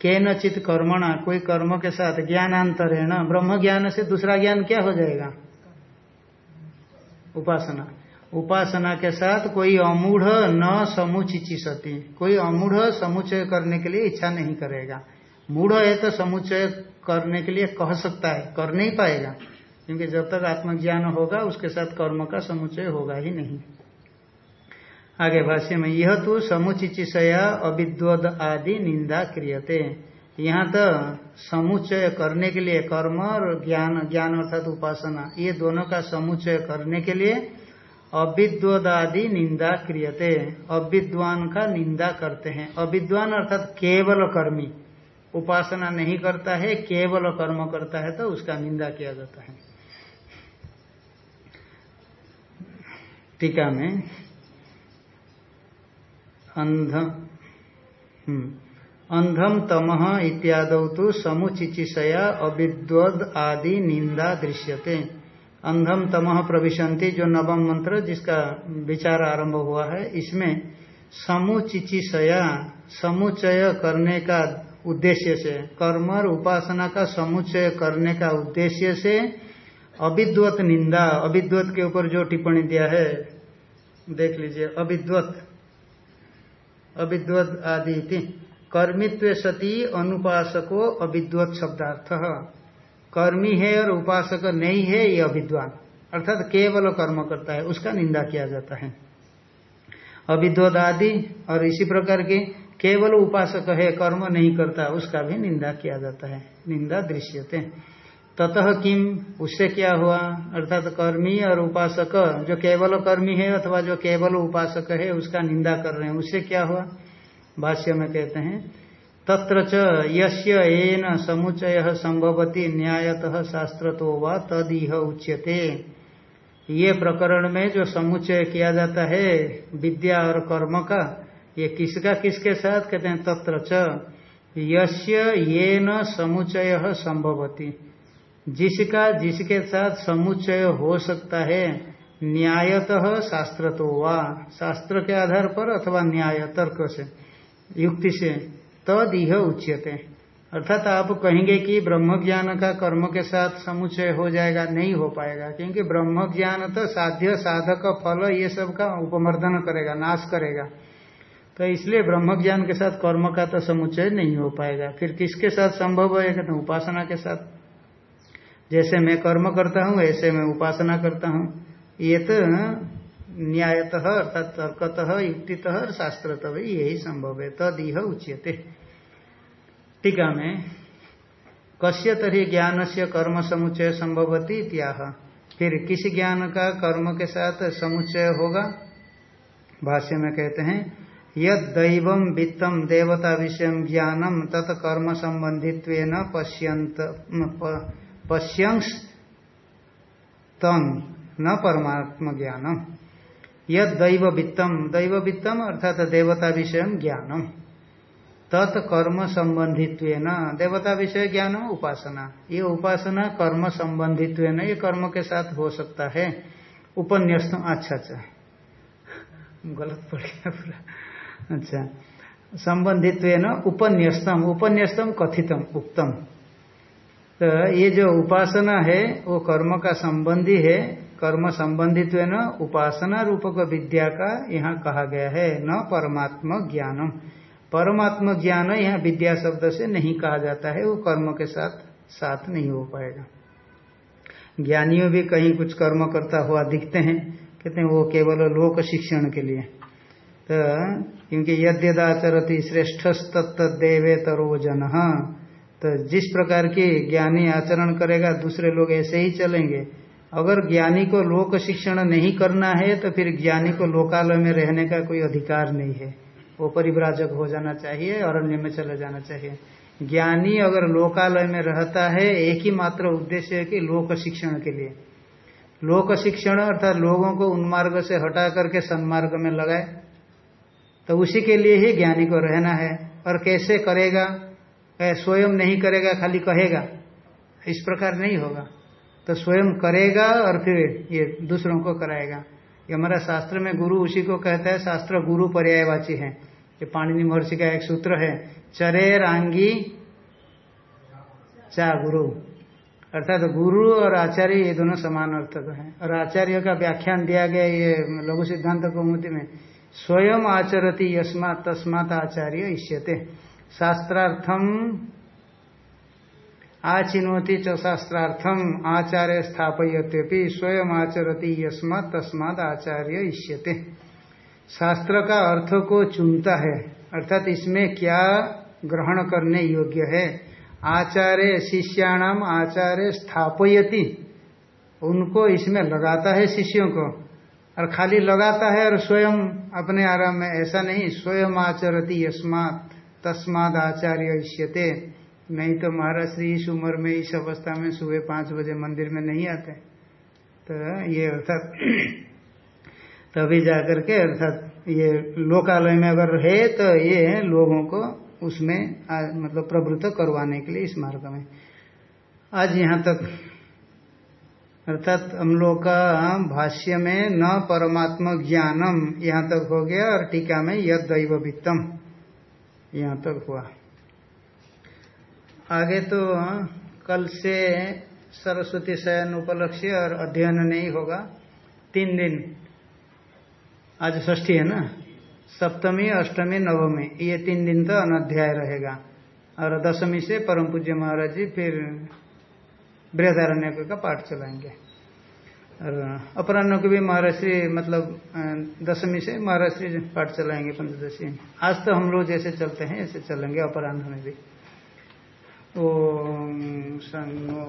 केनचित कर्मणा, कोई कर्म के साथ ज्ञानांतरेण ब्रह्म ज्ञान से दूसरा ज्ञान क्या हो जाएगा? उपासना। उपासना के साथ कोई अमूढ़ न समुचिची सती। कोई अमूढ़ समुचय करने के लिए इच्छा नहीं करेगा। मूढ़ है तो समुचय करने के लिए कह सकता है, कर नहीं पाएगा। क्योंकि जब तक आत्मज्ञान होगा, उसके साथ कर्म का समुचय होगा ही नहीं। आगे भाष्य में, यह तो समुचिचिशया अविद्वद आदि निंदा क्रियते। यहाँ तो समुचय करने के लिए कर्म और ज्ञान ज्ञान अर्थात उपासना, ये दोनों का समुचय करने के लिए अविद्वदादि निंदा क्रियते। अविद्वान का निंदा करते हैं। अविद्वान अर्थात केवल कर्मी। उपासना नहीं करता है, केवल कर्म करता है तो उसका निंदा किया जाता है। टीका में अंध। हम्म, अंधम तमह इत्याद तो समुचिचिशया अविद्वद आदि निंदा दृश्यते। अंधम तमह प्रविशंति जो नवम मंत्र जिसका विचार आरंभ हुआ है इसमें समुचिचिशया समुचय करने का उद्देश्य से कर्म और उपासना का समुचय करने का उद्देश्य से अविद्वत निंदा अविद्वत के ऊपर जो टिप्पणी दिया है देख लीजिए अविद्वत। अविद्वत आदि कर्मित्व सती अनुपासको अविद्वत शब्दार्थ। कर्मी है और उपासक नहीं है, ये अविद्वान। अर्थात केवल कर्म करता है, उसका निंदा किया जाता है। अविद्वत आदि और इसी प्रकार के केवल उपासक है, कर्म नहीं करता, उसका भी निंदा किया जाता है। निंदा दृश्यते। ततः किम? उससे क्या हुआ? अर्थात तो कर्मी और उपासक, जो केवल कर्मी है अथवा जो केवल उपासक है, उसका निंदा कर रहे हैं। उससे क्या हुआ? भाष्य में कहते हैं, तत्र च यस्य येन समुचय संभवती न्यायतः शास्त्र तो व तदीह उच्यते। ये प्रकरण में जो समुचय किया जाता है, विद्या और कर्म का, ये किसका किसके साथ? कहते हैं, तत्र च यस्य येन समुचय संभवती। जिसका जिसके साथ समुच्चय हो सकता है, न्यायतः शास्त्र तो वा। शास्त्र के आधार पर अथवा न्याय, तर्क से, युक्ति से, तद यह उच्यते। अर्थात आप कहेंगे कि ब्रह्म ज्ञान का कर्म के साथ समुचय हो जाएगा, नहीं हो पाएगा, क्योंकि ब्रह्म ज्ञान तो साध्य साधक फल ये सब का उपमर्दन करेगा, नाश करेगा। तो इसलिए ब्रह्म ज्ञान के साथ कर्म का तो समुचय नहीं हो पाएगा। फिर किसके साथ संभव है? कहते उपासना के साथ। जैसे मैं कर्म करता हूँ, ऐसे मैं उपासना करता हूँ। ये तो न्यायतः अर्थात तर्कतः युक्तितः और शास्त्रतः यही संभव है। तद यह उच्यते। टीका में कश्य तरी ज्ञान से कर्म समुच्चय संभवती फिर किस ज्ञान का कर्म के साथ समुच्चय होगा? भाष्य में कहते हैं, यद दैव वित्तम देवता विषय ज्ञानम तत्कर्म संबंधित्व पश्यंत पश्यंश तम न परमात्म ज्ञानम। यद दैव वित्तम दैव वित्तम अर्थात देवता विषय ज्ञानम। तत्कर्म संबंधित्व देवता विषय ज्ञान, उपासना। ये उपासना कर्म संबंधित्व ये कर्म के साथ हो सकता है। उपन्यास्तम अच्छा अच्छा। गलत पड़ गया पूरा। अच्छा। संबंधित्व उपन्यस्तम उपन्यस्तम कथितम, उक्तम। तो ये जो उपासना है, वो कर्म का संबंधी है। कर्म संबंधित न, उपासना रूपक विद्या का यहाँ कहा गया है, न परमात्म ज्ञानम। परमात्म ज्ञान यहाँ विद्या शब्द से नहीं कहा जाता है, वो कर्म के साथ साथ नहीं हो पाएगा। ज्ञानियों भी कहीं कुछ कर्म करता हुआ दिखते हैं, कहते हैं वो केवल लोक शिक्षण के लिए। तो क्योंकि यद्यदाचरति श्रेष्ठ तत्त देवे तरो जन तो जिस प्रकार की ज्ञानी आचरण करेगा, दूसरे लोग ऐसे ही चलेंगे। अगर ज्ञानी को लोक शिक्षण नहीं करना है तो फिर ज्ञानी को लोकालय में रहने का कोई अधिकार नहीं है। वो परिव्राजक हो जाना चाहिए, अरण्य में चले जाना चाहिए। ज्ञानी अगर लोकालय में रहता है, एक ही मात्र उद्देश्य है कि लोक शिक्षण के लिए। लोक शिक्षण अर्थात लोगों को उन्मार्ग से हटा करके सन्मार्ग में लगाए तो उसी के लिए ही ज्ञानी को रहना है। और कैसे करेगा? स्वयं नहीं करेगा, खाली कहेगा। इस प्रकार नहीं होगा। तो स्वयं करेगा और फिर ये दूसरों को कराएगा। ये हमारा शास्त्र में गुरु उसी को कहता है, शास्त्र गुरु पर्यायवाची है। ये पाणिनि महर्षि का एक सूत्र है, चरे रांगी चा गुरु। अर्थात तो गुरु और आचार्य ये दोनों समान अर्थक है। और आचार्य का व्याख्यान दिया गया ये लघु सिद्धांत कौमुदी में। स्वयं आचरती यस्मात तस्मात आचार्य इष्यते। शास्त्रार्थम आचिनोति च शास्त्रार्थम आचार्य स्थापयत्यपि, स्वयं आचरती यस्मा तस्मात आचार्य इष्यते शास्त्र का अर्थ को चुनता है, अर्थात इसमें क्या ग्रहण करने योग्य है? आचार्य शिष्याणाम आचार्य स्थापयति, उनको इसमें लगाता है शिष्यों को, और खाली लगाता है और स्वयं अपने आराम में, ऐसा नहीं, स्वयं आचरती यस्मात। तस्माद आचार्य इष्यते नहीं तो महाराज श्री इस उम्र में इस अवस्था में सुबह पाँच बजे मंदिर में नहीं आते। तो ये अर्थात तभी जाकर के अर्थात ये लोकालय में अगर है तो ये लोगों को उसमें आ, मतलब प्रवृत्त करवाने के लिए इस मार्ग में। आज यहाँ तक अर्थात हम लोग का भाष्य में न परमात्मा ज्ञानम यहाँ तक हो गया और टीका में यद दैव वित्तम यहाँ तक हुआ। आगे तो कल से सरस्वती शयन उपलक्ष्य और अध्ययन नहीं होगा। तीन दिन। आज षष्ठी है ना? सप्तमी, अष्टमी, नवमी, ये तीन दिन तो अनाध्याय रहेगा। और दशमी से परम पूज्य महाराज जी फिर बृहदारण्य का पाठ चलाएँगे। अपराह्न को भी महाराष्ट्री मतलब दशमी से महाराष्ट्री पाठ चलाएँगे, पंचदशी। आज तो हम लोग जैसे चलते हैं, ऐसे चलेंगे अपराह्न में भी। ओम संगो